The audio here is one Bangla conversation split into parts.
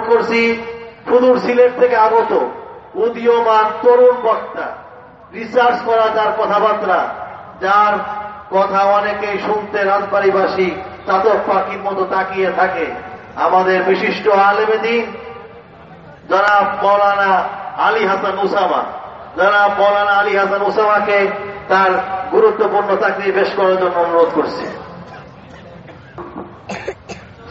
অনুরোধ করছি সুদূর সিলেট থেকে আগত উদীয়মান তরুণ বক্তা, রিসার্চ করা যার কথাবার্তা, যার কথা অনেকেই শুনতে রাজবাড়িবাসী চাতক পাখির মতো তাকিয়ে থাকে। আমাদের বিশিষ্ট আলেমেদিন যারা মৌলানা আলী হাসান উসামা। যারা মৌলানা আলী হাসান উসামাকে তার গুরুত্বপূর্ণ চাকরি পেশ করার জন্য অনুরোধ করছে।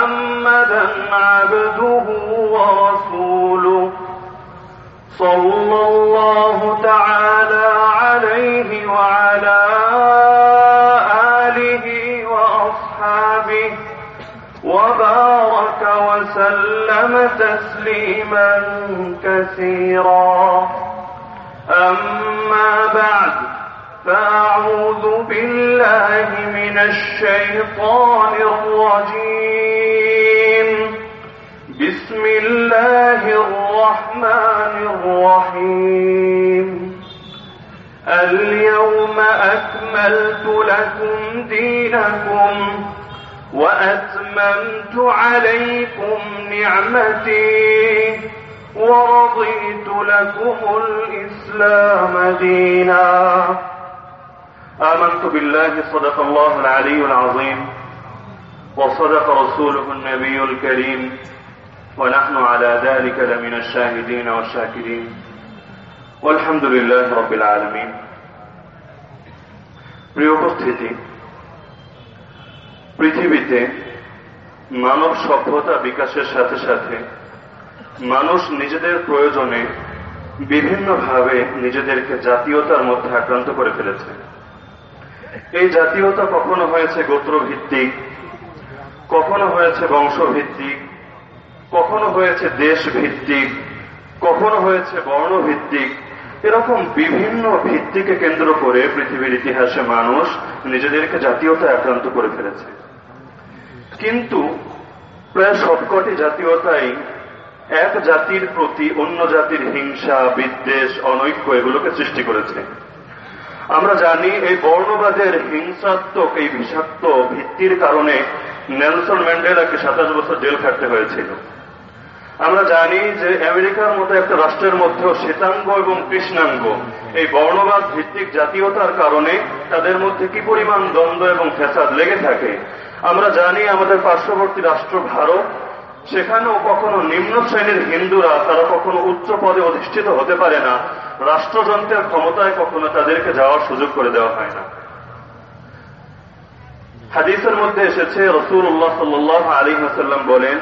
محمدا عبده ورسوله. صلى الله تعالى عليه وعلى آله وأصحابه وبارك وسلم تسليما كثيرا. أما بعد فأعوذ بالله من الشيطان الرجيم. بسم الله الرحمن الرحيم. اليوم أكملت لكم دينكم وأتممت عليكم نعمتي ورضيت لكم الإسلام دينا. آمنت بالله صدق الله العلي العظيم وصدق رسوله النبي الكريم ونحن على ذلك لمن الشاهدين والشاكرين والحمد لله رب العالمين প্রিয় উপস্থিতি পৃথিবীতে মানব সভ্যতা বিকাশের সাথে সাথে মানুষ নিজেদের প্রয়োজনে বিভিন্নভাবে নিজেদেরকে জাতীয়তার মধ্যে আক্রান্ত করে ফেলেছে এই জাতীয়তা কখনো হয়েছে গোত্রভিত্তিক, কখনো হয়েছে বংশভিত্তিক, কখনো হয়েছে দেশ ভিত্তিক কখনো হয়েছে বর্ণভিত্তিক। এরকম বিভিন্ন ভিত্তিকে কেন্দ্র করে পৃথিবীর ইতিহাসে মানুষ নিজেদেরকে জাতীয়তায় আক্রান্ত করে ফেলেছে। কিন্তু প্রায় সবকটি জাতীয়তাই এক জাতির প্রতি অন্য জাতির হিংসা, বিদ্বেষ, অনৈক্য এগুলোকে সৃষ্টি করেছে। আমরা জানি এই বর্ণবাদের হিংসাত্মক, এই বিষাক্ত ভিত্তির কারণে নেলসন ম্যান্ডেলাকে সাতাশ বছর জেল খাটতে হয়েছিল। আমরা জানি যে আমেরিকার মতো একটা রাষ্ট্রের মধ্যেও শ্বেতাঙ্গ এবং কৃষ্ণাঙ্গ, এই বর্ণবাদ ভিত্তিক জাতীয়তার কারণে তাদের মধ্যে কি পরিমাণ দ্বন্দ্ব এবং ফ্যাসাদ লেগে থাকে, আমরা জানি আমাদের পার্শ্ববর্তী রাষ্ট্র ভারত সেখানেও কখনো নিম্ন শ্রেণির হিন্দুরা তারা কখনো উচ্চ পদে অধিষ্ঠিত হতে পারে না, রাষ্ট্রযন্ত্রের ক্ষমতায় কখনো তাদেরকে যাওয়ার সুযোগ করে দেওয়া হয় না। হাদিসের মধ্যে এসেছে রসুল উল্লাহ সাল্লাহ আলী হাসাল্লাম বলেন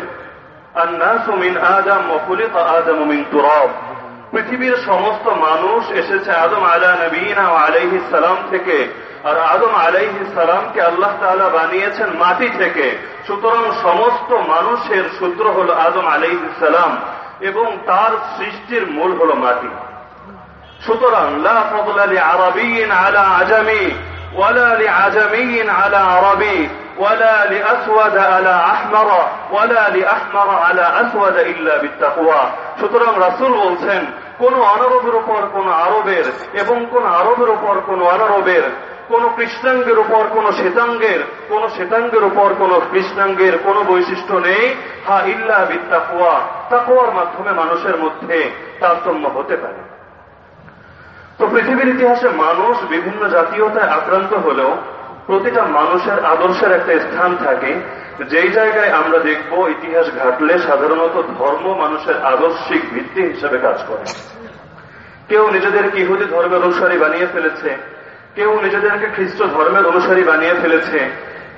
পৃথিবীর সমস্ত মানুষ এসেছে আদম আলা নবীনা আলাইহিস থেকে আর আদম আলাইহি সালামকে আল্লাহ তালা বানিয়েছেন মাটি থেকে। সুতরাং সমস্ত মানুষের সূত্র হল আদম আলাইহি সালাম এবং তার সৃষ্টির মূল হল মাটি। সুতরাং, লা আলা আজামি আলা আসওয়াদ আলা আলা আসওয়াদ ইল্লা বিত্তাকওয়া সুতরাং রাসূল বলছেন, কোন আরবের উপর, কোন আরবের এবং কোন আরবের উপর, কোন আরবের কোন কৃষ্ণাঙ্গের উপর কোন শ্বেতাঙ্গের কোন শ্বেতাঙ্গের উপর কোন কৃষ্ণাঙ্গের কোন বৈশিষ্ট্য নেই। হা ইল্লা বিত্তাকুয়া, তাকুয়ার মাধ্যমে মানুষের মধ্যে তারতম্য হতে পারে। তো পৃথিবীর ইতিহাসে মানুষ বিভিন্ন জাতীয়তায় আক্রান্ত হলেও প্রতিটা মানুষের আদর্শের একটা স্থান থাকে। যেই জায়গায় আমরা দেখব ইতিহাস ঘাটলে সাধারণত ধর্ম মানুষের আদর্শিক ভিত্তি হিসেবে কাজ করে। কেউ নিজেদেরকে ইহুদি ধর্মের অনুসারী বানিয়ে ফেলেছে? কেউ নিজেদেরকে খ্রিস্ট ধর্মের অনুসারী বানিয়ে ফেলেছে,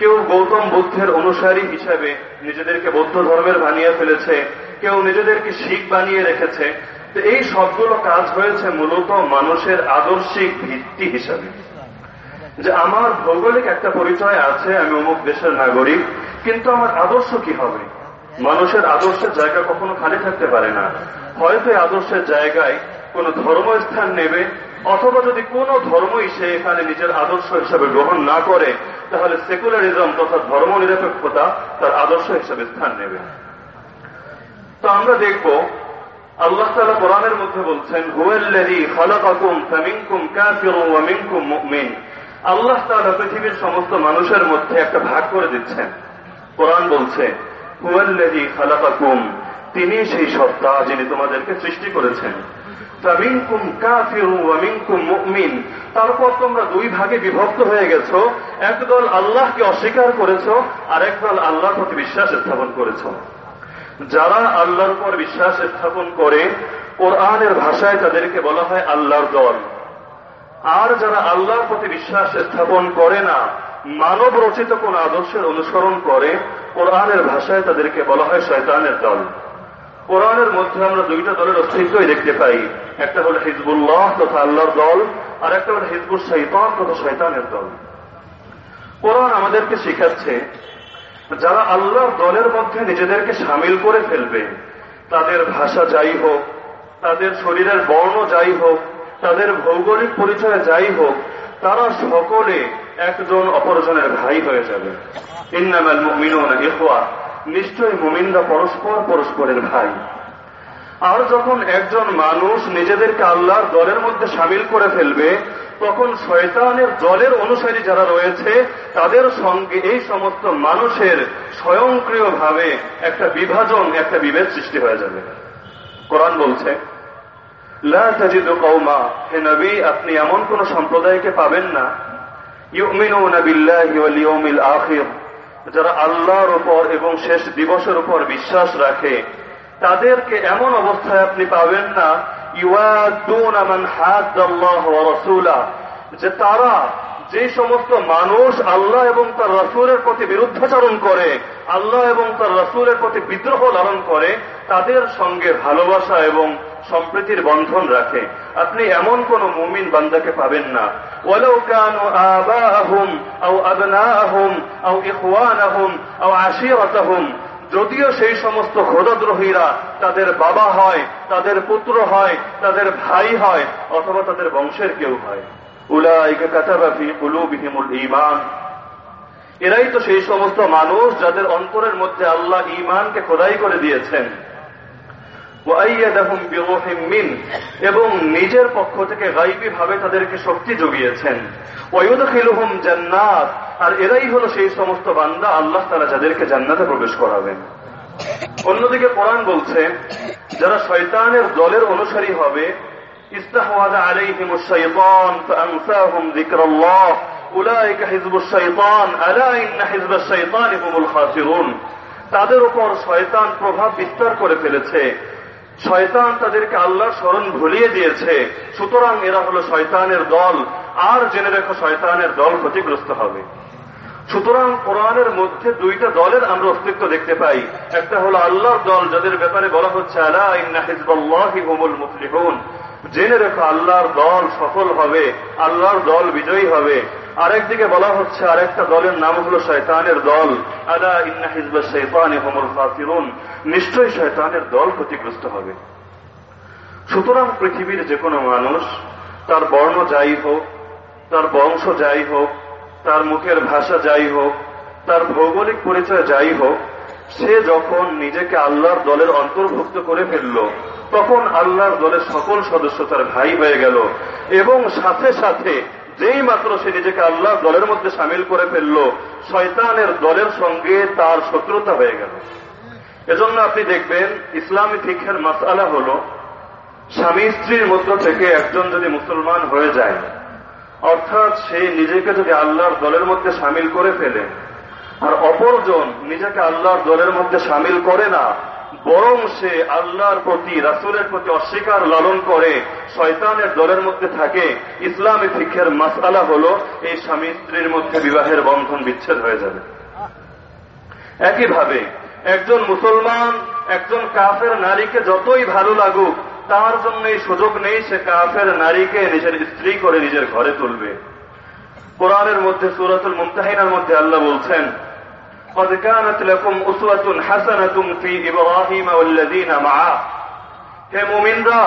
কেউ গৌতম বুদ্ধের অনুসারী হিসাবে নিজেদেরকে বৌদ্ধ ধর্মের বানিয়ে ফেলেছে, কেউ নিজেদেরকে শিখ বানিয়ে রেখেছে। তো এই সবগুলো কাজ হয়েছে মূলত মানুষের আদর্শিক ভিত্তি হিসাবে। যে আমার ভৌগোলিক একটা পরিচয় আছে, আমি অমুক দেশের নাগরিক, কিন্তু আমার আদর্শ কি হবে? মানুষের আদর্শের জায়গা কখনো খালি থাকতে পারে না। হয়তো আদর্শের জায়গায় কোন ধর্মস্থান নেবে অথবা যদি কোন ধর্মই সে এখানে নিজের আদর্শ হিসাবে গ্রহণ না করে, তাহলে সেকুলারিজম তথা ধর্ম নিরপেক্ষতা তার আদর্শ হিসাবে স্থান নেবে। তো আমরা দেখব, আল্লাহ তালা কোরআনের মধ্যে বলছেন হুয়েল্লাহি খালাকাকুম ওয়া মুমিন। আল্লাহ তাআলা পৃথিবীর সমস্ত মানুষের মধ্যে একটা ভাগ করে দিচ্ছেন। কোরআন বলছে হুয়েল্লাহি খালাকাকুম, তিনি সেই সত্তা যিনি তোমাদেরকে সৃষ্টি করেছেন। ফামিনকুম কাফিরুন ওয়া মিনকুম মুমিন। তারপর তোমরা দুই ভাগে বিভক্ত হয়ে গেছো। একদল আল্লাহকে অস্বীকার করেছ, আর একদল আল্লাহর প্রতি বিশ্বাস স্থাপন করেছ। যারা আল্লাহর উপর বিশ্বাস স্থাপন করে, কোরআনের ভাষায় তাদেরকে বলা হয় আল্লাহর দল। আর যারা আল্লাহর প্রতি বিশ্বাস স্থাপন করে না, মানব রচিত কোন আদর্শের অনুসরণ করে, কোরআনের ভাষায় তাদেরকে বলা হয় শয়তানের দল। কোরআনের মধ্যে আমরা দুইটা দলের অস্তিত্বই দেখতে পাই। একটা হলো হিজবুল্লাহ তথা আল্লাহর দল, আর একটা হলো হিজবুল শৈতান তথা শৈতানের দল। কোরআন আমাদেরকে শিখাচ্ছে, যারা আল্লাহর দলের মধ্যে নিজেদেরকে সামিল করে ফেলবে, তাদের ভাষা যাই হোক, তাদের শরীরের বর্ণ যাই হোক, তাদের ভৌগোলিক পরিচয় যাই হোক, তারা সকলে একজন অপরজনের ভাই হয়ে যাবে। ইন্নামাল মুমিনুনা ইখওয়া। নিশ্চয়ই মুমিনরা পরস্পর পরস্পরের ভাই। আর যখন একজন মানুষ নিজেদেরকে আল্লাহর দলের মধ্যে সামিল করে ফেলবে, তখন শয়তানের দলের অনুসারী যারা রয়েছে, তাদের সঙ্গে এই সমস্ত মানুষের স্বয়ংক্রিয়ভাবে একটা বিভাজন, একটা বিভেদ সৃষ্টি হয়ে যাবে। কোরআন বলছে কওমা, হে নবী, আপনি এমন কোন সম্প্রদায়কে পাবেন না। ইউমিনুনা বিল্লাহি ওয়াল ইয়াউমিল যারা আল্লাহর উপর এবং শেষ দিবসের উপর বিশ্বাস রাখে, তাদেরকে এমন অবস্থায় আপনি পাবেন না ইউ মান ডোন ওয়া রাসূলা যে তারা যে সমস্ত মানুষ আল্লাহ এবং তার রসুলের প্রতি বিরুদ্ধাচরণ করে, আল্লাহ এবং তার রসুলের প্রতি বিদ্রোহ লালন করে, তাদের সঙ্গে ভালোবাসা এবং সম্প্রীতির বন্ধন রাখে। আপনি এমন কোন মুমিন বান্দাকে পাবেন না। যদিও সেই সমস্ত খোদদ্রোহীরা তাদের বাবা হয়, তাদের পুত্র হয়, তাদের ভাই হয়, অথবা তাদের বংশের কেউ হয়। এরাই তো সেই সমস্ত মানুষ যাদের অন্তরের মধ্যে আল্লাহ ঈমানকে খোদাই করে দিয়েছেন। এবং নিজের পক্ষ থেকে গাইবী ভাবে তাদেরকে শক্তি জুগিয়েছেন। ওয়ায়ুদখিলুহুম জান্নাত, আর এরাই হলো সেই সমস্ত বান্দা আল্লাহ তারা যাদেরকে জান্নাতে প্রবেশ করাবেন। অন্যদিকে কোরআন বলছে, যারা শয়তানের দলের অনুসারী হবে استحوذ عليهم الشيطان فأنساهم ذكر الله أولئك حزب الشيطان ألا إن حزب الشيطان هم الخاسرون তাদের উপর শয়তান প্রভাব বিস্তার করে ফেলেছে শয়তান তাদেরকে আল্লাহর স্মরণ ভুলিয়ে দিয়েছে সুতরাং এরা হলো শয়তানের দল আর জেনে রেখো শয়তানের দল ক্ষতিগ্রস্ত হবে সুতরাং কোরআনের মধ্যে দুইটা দলের আমরা অস্তিত্ব দেখতে পাই একটা হলো আল্লাহর দল যাদের ব্যাপারে বলা হচ্ছে আলা ইন্না হিজবাল্লাহি হুমুল মুফলিহুন জেনে রেখো, আল্লাহর দল সফল হবে, আল্লাহর দল বিজয়ী হবে। আরেকদিকে বলা হচ্ছে, আরেকটা দলের নাম হলো শয়তানের দল। আলা ইন্না হিজবা শৈতানি হোমল ফাসিরুন নিশ্চয়ই শয়তানের দল ক্ষতিগ্রস্ত হবে। সুতরাং পৃথিবীর যে কোনো মানুষ, তার বর্ণ যাই হোক, তার বংশ যাই হোক, তার মুখের ভাষা যাই হোক, তার ভৌগোলিক পরিচয় যাই হোক, সে যখন নিজেকে আল্লাহর দলের অন্তর্ভুক্ত করে ফেলল তখন আল্লাহর দলের সকল সদস্য তার ভাই হয়ে গেল। এবং সাথে সাথে যেই মাত্র সে নিজেকে আল্লাহর দলের মধ্যে সামিল করে ফেলল, শয়তানের দলের সঙ্গে তার শত্রুতা হয়ে গেল। এজন্য আপনি দেখবেন, ইসলামী শিক্ষার মাসালা হল, স্বামী স্ত্রীর মধ্য থেকে একজন যদি মুসলমান হয়ে যায়, অর্থাৎ সে নিজেকে যদি আল্লাহর দলের মধ্যে সামিল করে ফেলে, আর অপরজন নিজেকে আল্লাহর দলের মধ্যে সামিল করে না বরং সে আল্লাহর প্রতি, রাসুলের প্রতি অস্বীকার লালন করে, শয়তানের দলের মধ্যে থাকে। ইসলামী শিক্ষার মাসালা হল, এই স্বামী স্ত্রীর মধ্যে বিবাহের বন্ধন বিচ্ছেদ হয়ে যাবে। একইভাবে, একজন মুসলমান, একজন কাফের নারীকে যতই ভালো লাগুক, তার জন্য এই সুযোগ নেই সে কাফের নারীকে নিজের স্ত্রী করে নিজের ঘরে তুলবে। কোরআনের মধ্যে, সুরাতুল মুমতাহিনার মধ্যে আল্লাহ বলছেন قد كانت لكم أسوة حسنة في إبراهيم والذين معه হে মুমিনরা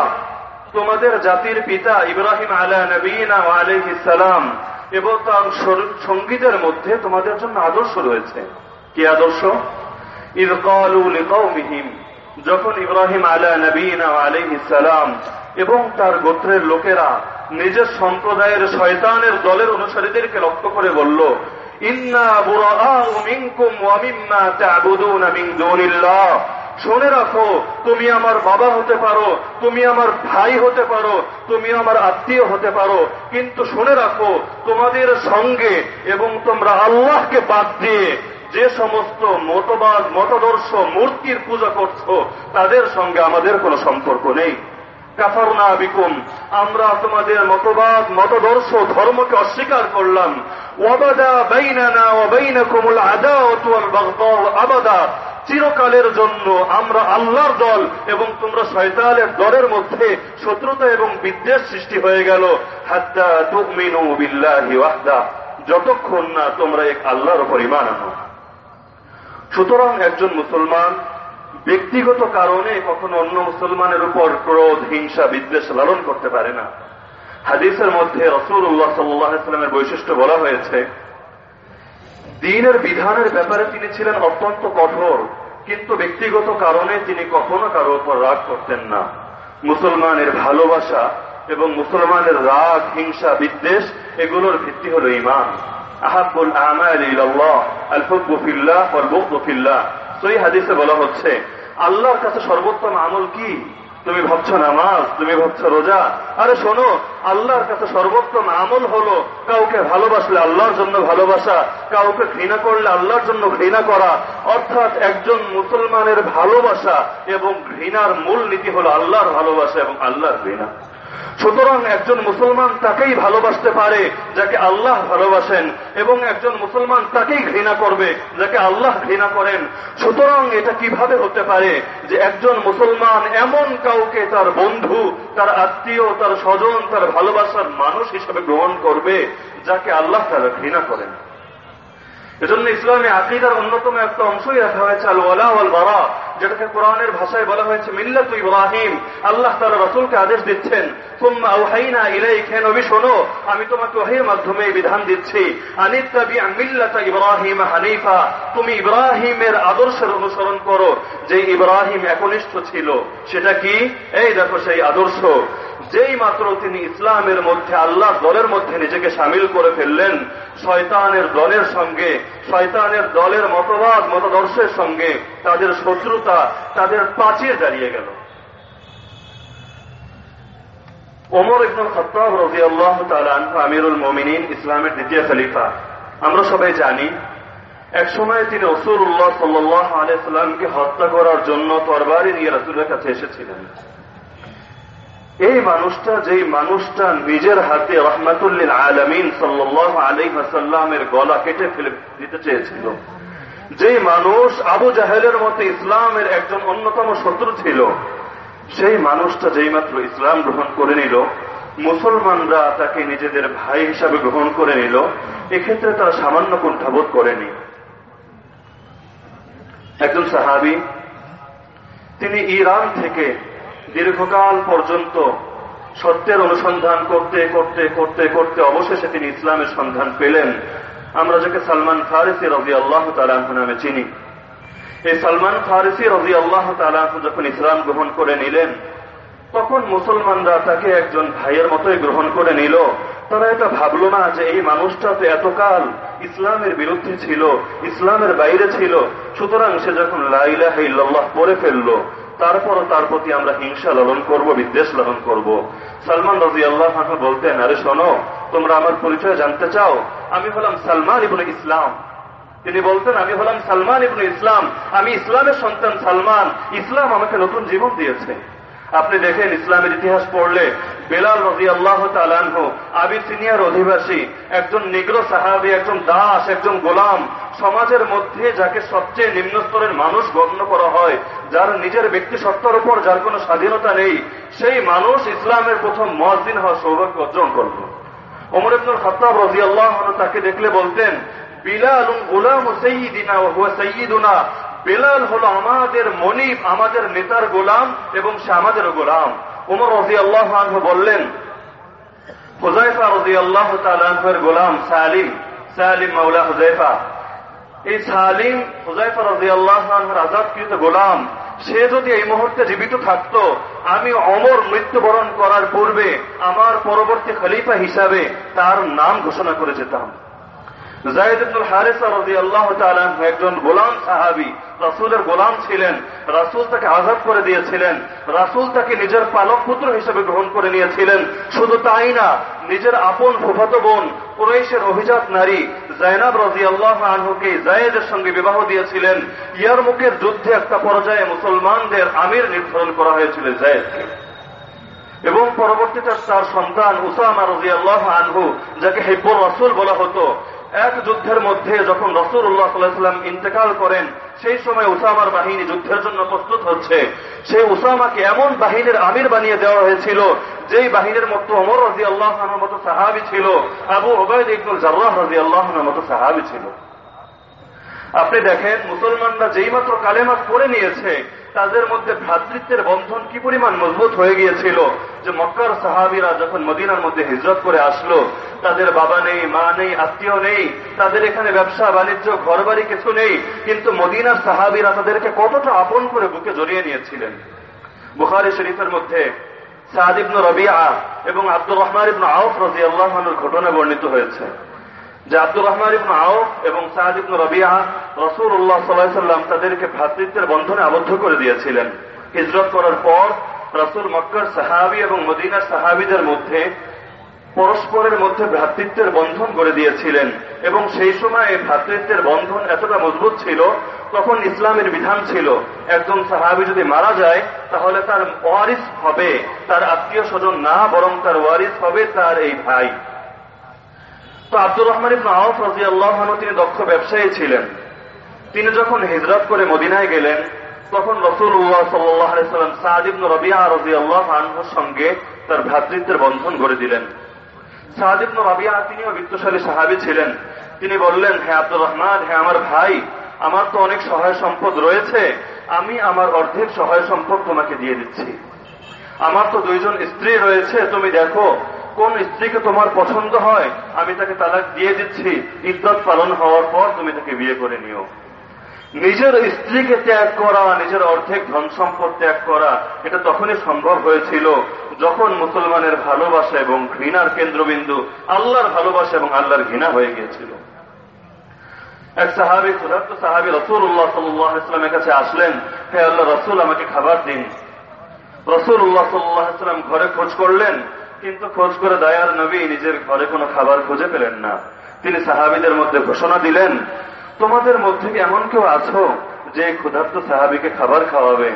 তোমাদের জাতির পিতা ইব্রাহিম আলা নবীনা আলাইহিস সালাম এবং তার সঙ্গীদের মধ্যে তোমাদের জন্য আদর্শ রয়েছে কি আদর্শ ইদ কালু লিকাউমিহিম যখন ইব্রাহিম আলা নবীনা আলাইহিস সালাম এবং তার গোত্রের লোকেরা নিজের সম্প্রদায়ের শয়তানের দলের অনুসারীদেরকে লক্ষ্য করে বলল ইন্না শুনে রাখো, তুমি আমার বাবা হতে পারো, তুমি আমার ভাই হতে পারো, তুমি আমার আত্মীয় হতে পারো। কিন্তু শুনে রাখো, তোমাদের সঙ্গে এবং তোমরা আল্লাহকে বাদ দিয়ে যে সমস্ত মতবাদ, মতদর্শ, মূর্তির পূজা করছ, তাদের সঙ্গে আমাদের কোনো সম্পর্ক নেই। কাফারনা বিকুম। আমরা তোমাদের মতবাদ, মতদর্শ, ধর্মকে অস্বীকার করলাম। ওয়াবাদা বাইনানা ওয়া বাইনাকুমুল আদাওয়াতু ওয়াল বাগদাউ আবাদা। চিরকালের জন্য আমরা আল্লাহর দল এবং তোমরা শয়তানের দলের মধ্যে শত্রুতা এবং বিদ্বেষ সৃষ্টি হয়ে গেল। হাত্তা তুমিনু বিল্লাহি ওয়াহদা। যতক্ষণ না তোমরা এক আল্লাহর উপর ইমান আনো। সুতরাং একজন মুসলমান ব্যক্তিগত কারণে কখনো অন্য মুসলমানের উপর ক্রোধ, হিংসা, বিদ্বেষ লালন করতে পারে না। হাদিসের মধ্যে রসুল্লাহ সাল্লামের বৈশিষ্ট্য বলা হয়েছে, দিনের বিধানের ব্যাপারে তিনি ছিলেন অত্যন্ত কঠোর, কিন্তু ব্যক্তিগত কারণে তিনি কখনো কারও উপর রাগ করতেন না। মুসলমানের ভালোবাসা এবং মুসলমানের রাগ, হিংসা, বিদ্বেষ, এগুলোর ভিত্তি হল ইমান আহাবুল আমাল আল ফিল্লাহ। সই হাদিসে বলা হচ্ছে, আল্লাহর কাছে সর্বোত্তম আমল কি? তুমি ভাবছ নামাজ, তুমি ভাবছ রোজা। আরে শোনো, আল্লাহর কাছে সর্বোত্তম আমল হলো কাউকে ভালোবাসলে আল্লাহর জন্য ভালোবাসা, কাউকে ঘৃণা করলে আল্লাহর জন্য ঘৃণা করা। অর্থাৎ একজন মুসলমানের ভালোবাসা এবং ঘৃণার মূল নীতি হলো আল্লাহর ভালোবাসা এবং আল্লাহর ঘৃণা। সুতরাং একজন মুসলমান তাকেই ভালোবাসতে পারে, যাকে আল্লাহ ভালোবাসেন, এবং একজন মুসলমান তাকেই ঘৃণা করবে, যাকে আল্লাহ ঘৃণা করেন। সুতরাং এটা কীভাবে হতে পারে যে একজন মুসলমান এমন কাউকে তার বন্ধু, তার আত্মীয়, তার স্বজন, তার ভালোবাসার মানুষ হিসেবে গ্রহণ করবে, যাকে আল্লাহ তারা ঘৃণা করেন। এজন্য ইসলামী আকিদার অন্যতম একটা অংশই রাখা হয়েছে আল ওয়ালা ওয়াল বারা যেটাকে কোরআনের ভাষায় বলা হয়েছে মিল্লাত ইব্রাহিম, আল্লাহ তার রসুলকে আদেশ দিচ্ছেন শোনো, আমি তোমাকে ওহির মাধ্যমে বিধান দিচ্ছি ইব্রাহিম হানিফা, তুমি ইব্রাহিমের আদর্শের অনুসরণ করো যে ইব্রাহিম একনিষ্ঠ ছিল, সেটা কি? এই দেখো সেই আদর্শ। যেই মাত্র তিনি ইসলামের মধ্যে, আল্লাহ দলের মধ্যে নিজেকে সামিল করে ফেললেন, শয়তানের দলের সঙ্গে, শয়তানের দলের মতবাদ, মতদর্শের সঙ্গে তাদের শত্রুতা, তাদের পাচিয়ে দাঁড়িয়ে গেল। ওমর ইবনুল খত্তাব রাজি আল্লাহ তালান আমিরুল মমিনিন, ইসলামের দ্বিতীয় খলিফা। আমরা সবাই জানি, এক সময় তিনি রসুল্লাহ সাল্লাহ আলাইসাল্লামকে হত্যা করার জন্য তরবারি নিয়ে রসুলের কাছে এসেছিলেন। এই মানুষটা যেই মানুষটা নিজের হাতে রহমাতুল্লিন আলমিন সাল্লাহ আলী হাসাল্লামের গলা কেটে ফেলে দিতে চেয়েছিল। যেই মানুষ আবু জাহেলের মতে ইসলামের একজন অন্যতম শত্রু ছিল, সেই মানুষটা যেই মাত্র ইসলাম গ্রহণ করে নিল, মুসলমানরা তাকে নিজেদের ভাই হিসাবে গ্রহণ করে নিল, এক্ষেত্রে তারা সামান্য কুণ্ঠাবোধ করেনি। একজন সাহাবি, তিনি ইরান থেকে দীর্ঘকাল পর্যন্ত সত্যের অনুসন্ধান করতে করতে করতে করতে অবশেষে তিনি ইসলামের সন্ধান পেলেন। আমরা যাকে সালমান ফারিসি রবি আল্লাহ তালাহ নামে চিনি। এই সালমান ফারিসি রবি আল্লাহ তালাহ যখন ইসলাম গ্রহণ করে নিলেন, তখন মুসলমানরা তাকে একজন ভাইয়ের মতোই গ্রহণ করে নিল। তারা এটা ভাবলো না যে এই মানুষটা তো এতকাল ইসলামের বিরুদ্ধে ছিল, ইসলামের বাইরে ছিল। সুতরাং সে যখন লাইলাহ পড়ে ফেলল তারপরও তার প্রতি আমরা হিংসা লালন করব, বিদ্বেষ লালন করব। সালমান রাজি আল্লাহ বলতেন, আরে শোনো, তোমরা আমার পরিচয় জানতে চাও? আমি হলাম সালমান ইবনে ইসলাম। তিনি বলতেন, আমি হলাম সালমান ইবুল ইসলাম। আমি ইসলামের সন্তান সালমান। ইসলাম আমাকে নতুন জীবন দিয়েছে। আপনি দেখেন ইসলামের ইতিহাস পড়লে বেলাল রাজি আল্লাহ তালানহ আবিসিনিয়ার অধিবাসী, একজন নিগ্র সাহাবি, একজন দাস, একজন গোলাম, সমাজের মধ্যে যাকে সবচেয়ে নিম্ন স্তরের মানুষ গণ্য করা হয়, যার নিজের ব্যক্তি সত্তার উপর যার কোনো স্বাধীনতা নেই, সেই মানুষ ইসলামের প্রথম মসদিন হওয়ার সৌভাগ্য অর্জন করল। ওমর ইবনুল খত্তাব রাজি আল্লাহ তাকে দেখলে বলতেন বিলাল গোলাম সৈয়দিনা ও হুয়া সৈয়দুনা বেলাল হলো আমাদের মনিব, আমাদের নেতার গোলাম এবং সে আমাদেরও গোলাম। উমর রজি আল্লাহ বললেন হুজাইফা রজি আল্লাহ তালের গোলাম সালিম সালিম মাউলা হুজাইফা এই সালিম হুজাইফা রজি আল্লাহ আজাদকৃত গোলাম। সে যদি এই মুহূর্তে জীবিত থাকত, আমি অমর মৃত্যুবরণ করার পূর্বে আমার পরবর্তী খলিফা হিসাবে তার নাম ঘোষণা করে যেতাম। জায়দ ইবনুল হারিসা রাদিয়াল্লাহু তাআলা একজন গোলাম সাহাবী, রাসূলের গোলাম ছিলেন, রাসূল তাকে আজাদ করে দিয়েছিলেন, রাসূল তাকে নিজের পালক পুত্র হিসেবে গ্রহণ করে নিয়েছিলেন। শুধু তাই না, নিজের আপন ফুফাতো বোন কুরাইশের অভিজাত নারী জায়নাব রাদিয়াল্লাহু আনহুকে জায়েদের সঙ্গে বিবাহ দিয়েছিলেন। ইয়ারমুকের যুদ্ধে একটা পর্যায়ে মুসলমানদের আমির নির্ধারণ করা হয়েছিল জায়েদকে এবং পরবর্তীতে তার সন্তান উসামা রাদিয়াল্লাহ আনহু, যাকে হিব্বুর রসুল বলা হতো এক যুদ্ধের মধ্যে যখন রসুল উল্লাহ সাল্লাহাম ইন্তেকাল করেন, সেই সময় উসামার বাহিনী যুদ্ধের জন্য প্রস্তুত হচ্ছে। সেই উসামাকে এমন বাহিনীর আমির বানিয়ে দেওয়া হয়েছিল, যেই বাহিনীর মতো অমর রাজি আল্লাহ মতো সাহাবি ছিল, আবু ওবায়দ ইবনুল জাল্লাহ রাজি আল্লাহ মতো সাহাবি ছিল। আপনি দেখেন, মুসলমানরা যেই মাত্র কালেমা করে নিয়েছে, তাদের মধ্যে ভ্রাতৃত্বের বন্ধন কি পরিমাণ মজবুত হয়ে গিয়েছিল? যে মক্কার সাহাবিরা যখন মদিনার মধ্যে হিজরত করে আসলো, তাদের বাবা নেই, মা নেই, আত্মীয় নেই, তাদের এখানে ব্যবসা, বাণিজ্য ঘর বাড়ি কিছু নেই, কিন্তু মদিনার সাহাবিরা তাদেরকে কতটা আপন করে বুকে জড়িয়ে নিয়েছিলেন। বুখারি শরীফের মধ্যে সাদ রবিআ এবং আব্দুর রহমান ইবনু আউফ রাজি আল্লাহনুর ঘটনা বর্ণিত হয়েছে। যে আব্দুর রহমান ইবনু আউফ এবং সাদ ইবনু রবিআ রসুল উল্লাহ সাল্লাম তাদেরকে ভ্রাতৃত্বের বন্ধনে আবদ্ধ করে দিয়েছিলেন। হিজরত করার পর রসুল মক্কার সাহাবি এবং মদিনার সাহাবিদের মধ্যে, পরস্পরের মধ্যে ভ্রাতৃত্বের বন্ধন করে দিয়েছিলেন এবং সেই সময় এই ভ্রাতৃত্বের বন্ধন এতটা মজবুত ছিল, তখন ইসলামের বিধান ছিল, একজন সাহাবি যদি মারা যায়, তাহলে তার ওয়ারিস হবে, তার আত্মীয় স্বজন না, বরং তার ওয়ারিস হবে তার এই ভাই। তো আব্দুর রহমান ইবন আউফ রাজি আল্লাহ তিনি দক্ষ ব্যবসায়ী ছিলেন। তিনি যখন হিজরত করে মদিনায় গেলেন, তখন রসুল উল্লাহ সাল্লাম সাদ ইবন রবিয়া রাজি আল্লাহ আনহুর সঙ্গে তার ভ্রাতৃত্বের বন্ধন গড়ে দিলেন। সাদ ইবন রবিয়া তিনিও বিত্তশালী সাহাবি ছিলেন। তিনি বললেন হ্যাঁ আব্দুর রহমান হ্যাঁ আমার ভাই, আমার তো অনেক সহায় সম্পদ রয়েছে, আমি আমার অর্ধেক সহায় সম্পদ তোমাকে দিয়ে দিচ্ছি। আমার তো দুইজন স্ত্রী রয়েছে, তুমি দেখো কোন স্ত্রীকে তোমার পছন্দ হয়, আমি তাকে তালাক দিয়ে দিচ্ছি। ইদ্যত পালন হওয়ার পর তুমি তাকে বিয়ে করে নিও। নিজের স্ত্রীকে ত্যাগ করা, নিজের অর্ধেক ধন সম্পদ ত্যাগ করা, এটা তখনই সম্ভব হয়েছিল যখন মুসলমানের ভালোবাসা এবং ঘৃণার কেন্দ্রবিন্দু আল্লাহর ভালোবাসা এবং আল্লাহর ঘৃণা হয়ে গিয়েছিল। এক সাহাবি ক্ষুধার্ত সাহাবি রসুল্লাহ সাল্লামের কাছে আসলেন, হে আল্লাহ, রসুল, আমাকে খাবার দিন। রসুল উল্লাহ সাল্লাম ঘরে খোঁজ করলেন। কিন্তু খোঁজ করে দয়ার নবী নিজের ঘরে কোনো খাবার খুঁজে পেলেন না। তিনি সাহাবিদের মধ্যে ঘোষণা দিলেন, তোমাদের মধ্যে এমন কেউ আছো যে ক্ষুধার্ত সাহাবিকে খাবার খাওয়াবে?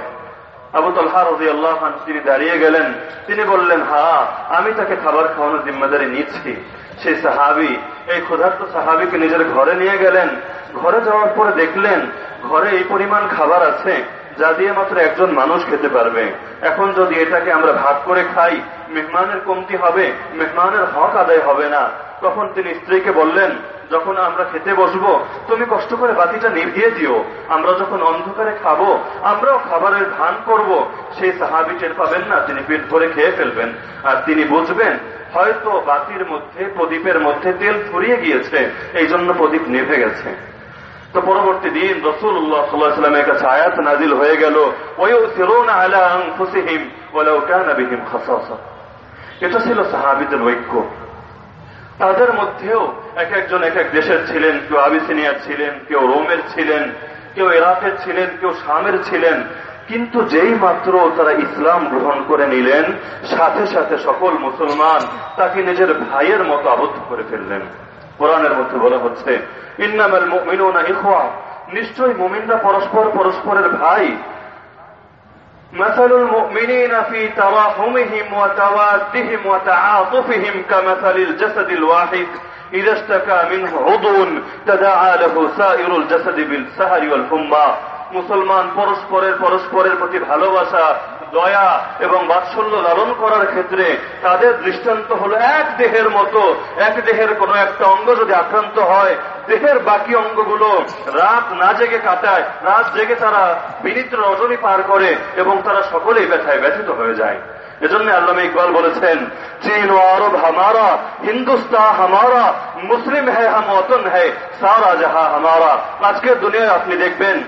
আবু তলহা রাজি আল্লাহ তিনি দাঁড়িয়ে গেলেন। তিনি বললেন, হা, আমি তাকে খাবার খাওয়ানোর জিম্মাদারি নিচ্ছি। সেই সাহাবি এই ক্ষুধার্ত সাহাবিকে নিজের ঘরে নিয়ে গেলেন। ঘরে যাওয়ার পরে দেখলেন, ঘরে এই পরিমাণ খাবার আছে। যা দিয়ে মাত্র একজন মানুষ খেতে পারবে। এখন যদি এটাকে আমরা ভাগ করে খাই, মেহমানের কমতি হবে, মেহমানের হক আদায় হবে না। তখন তিনি স্ত্রীকে বললেন, যখন আমরা খেতে বসবো, তুমি কষ্ট করে বাতিটা নিভিয়ে দিও। আমরা যখন অন্ধকারে খাব, আমরাও খাবারের ধান করব। সেই সাহাবি টের পাবেন না, তিনি পেট ভরে খেয়ে ফেলবেন। আর তিনি বুঝবেন, হয়তো বাতির মধ্যে, প্রদীপের মধ্যে তেল ফুরিয়ে গিয়েছে। এই জন্য প্রদীপ নেভে গেছে। তো পরবর্তী দিন রসুল্লাহ সাল্লাহামের কাছে আয়াত নাজিল হয়ে গেল এটা ছিল সাহাবিদের ঐক্য। তাদের মধ্যেও এক একজন এক এক দেশের ছিলেন, কেউ আবিসিনিয়ার ছিলেন, কেউ রোমের ছিলেন, কেউ ইরাকের ছিলেন, কেউ শামের ছিলেন। কিন্তু যেই মাত্র তারা ইসলাম গ্রহণ করে নিলেন, সাথে সাথে সকল মুসলমান তাকে নিজের ভাইয়ের মতো আবদ্ধ করে ফেললেন। কোরআনের মধ্যে বলা হচ্ছে ইন্নামাল মুমিনুনা ইখওয়া নিশ্চয়ই মুমিনরা পরস্পর পরস্পরের ভাই مثل المؤمنين في تراحمهم وتوادهم وتعاطفهم كمثل الجسد الواحد إذا اشتكى منه عضو تداعى له سائر الجسد بالسهر والحمى মুসলমান পরস্পরের পরস্পরের প্রতি ভালোবাসা দয়া এবং বাৎসল্য লালন করার ক্ষেত্রে তাদের দৃষ্টান্ত হল এক দেহের মতো। এক দেহের কোন একটা অঙ্গ যদি আক্রান্ত হয়, দেহের বাকি অঙ্গগুলো রাত না জেগে কাটায়, রাত জেগে তারা বিনিত্র রজনী পার করে এবং তারা সকলেই ব্যথায় ব্যথিত হয়ে যায়। এজন্য আল্লাহ ইকবাল বলেছেন, চীন ও আরব হামারা, হিন্দুস্তা হামারা, মুসলিম হ্যাঁ হাম অতন হ্যাঁ সারা জাহা হামারা। আজকের দুনিয়ায় আপনি দেখবেন,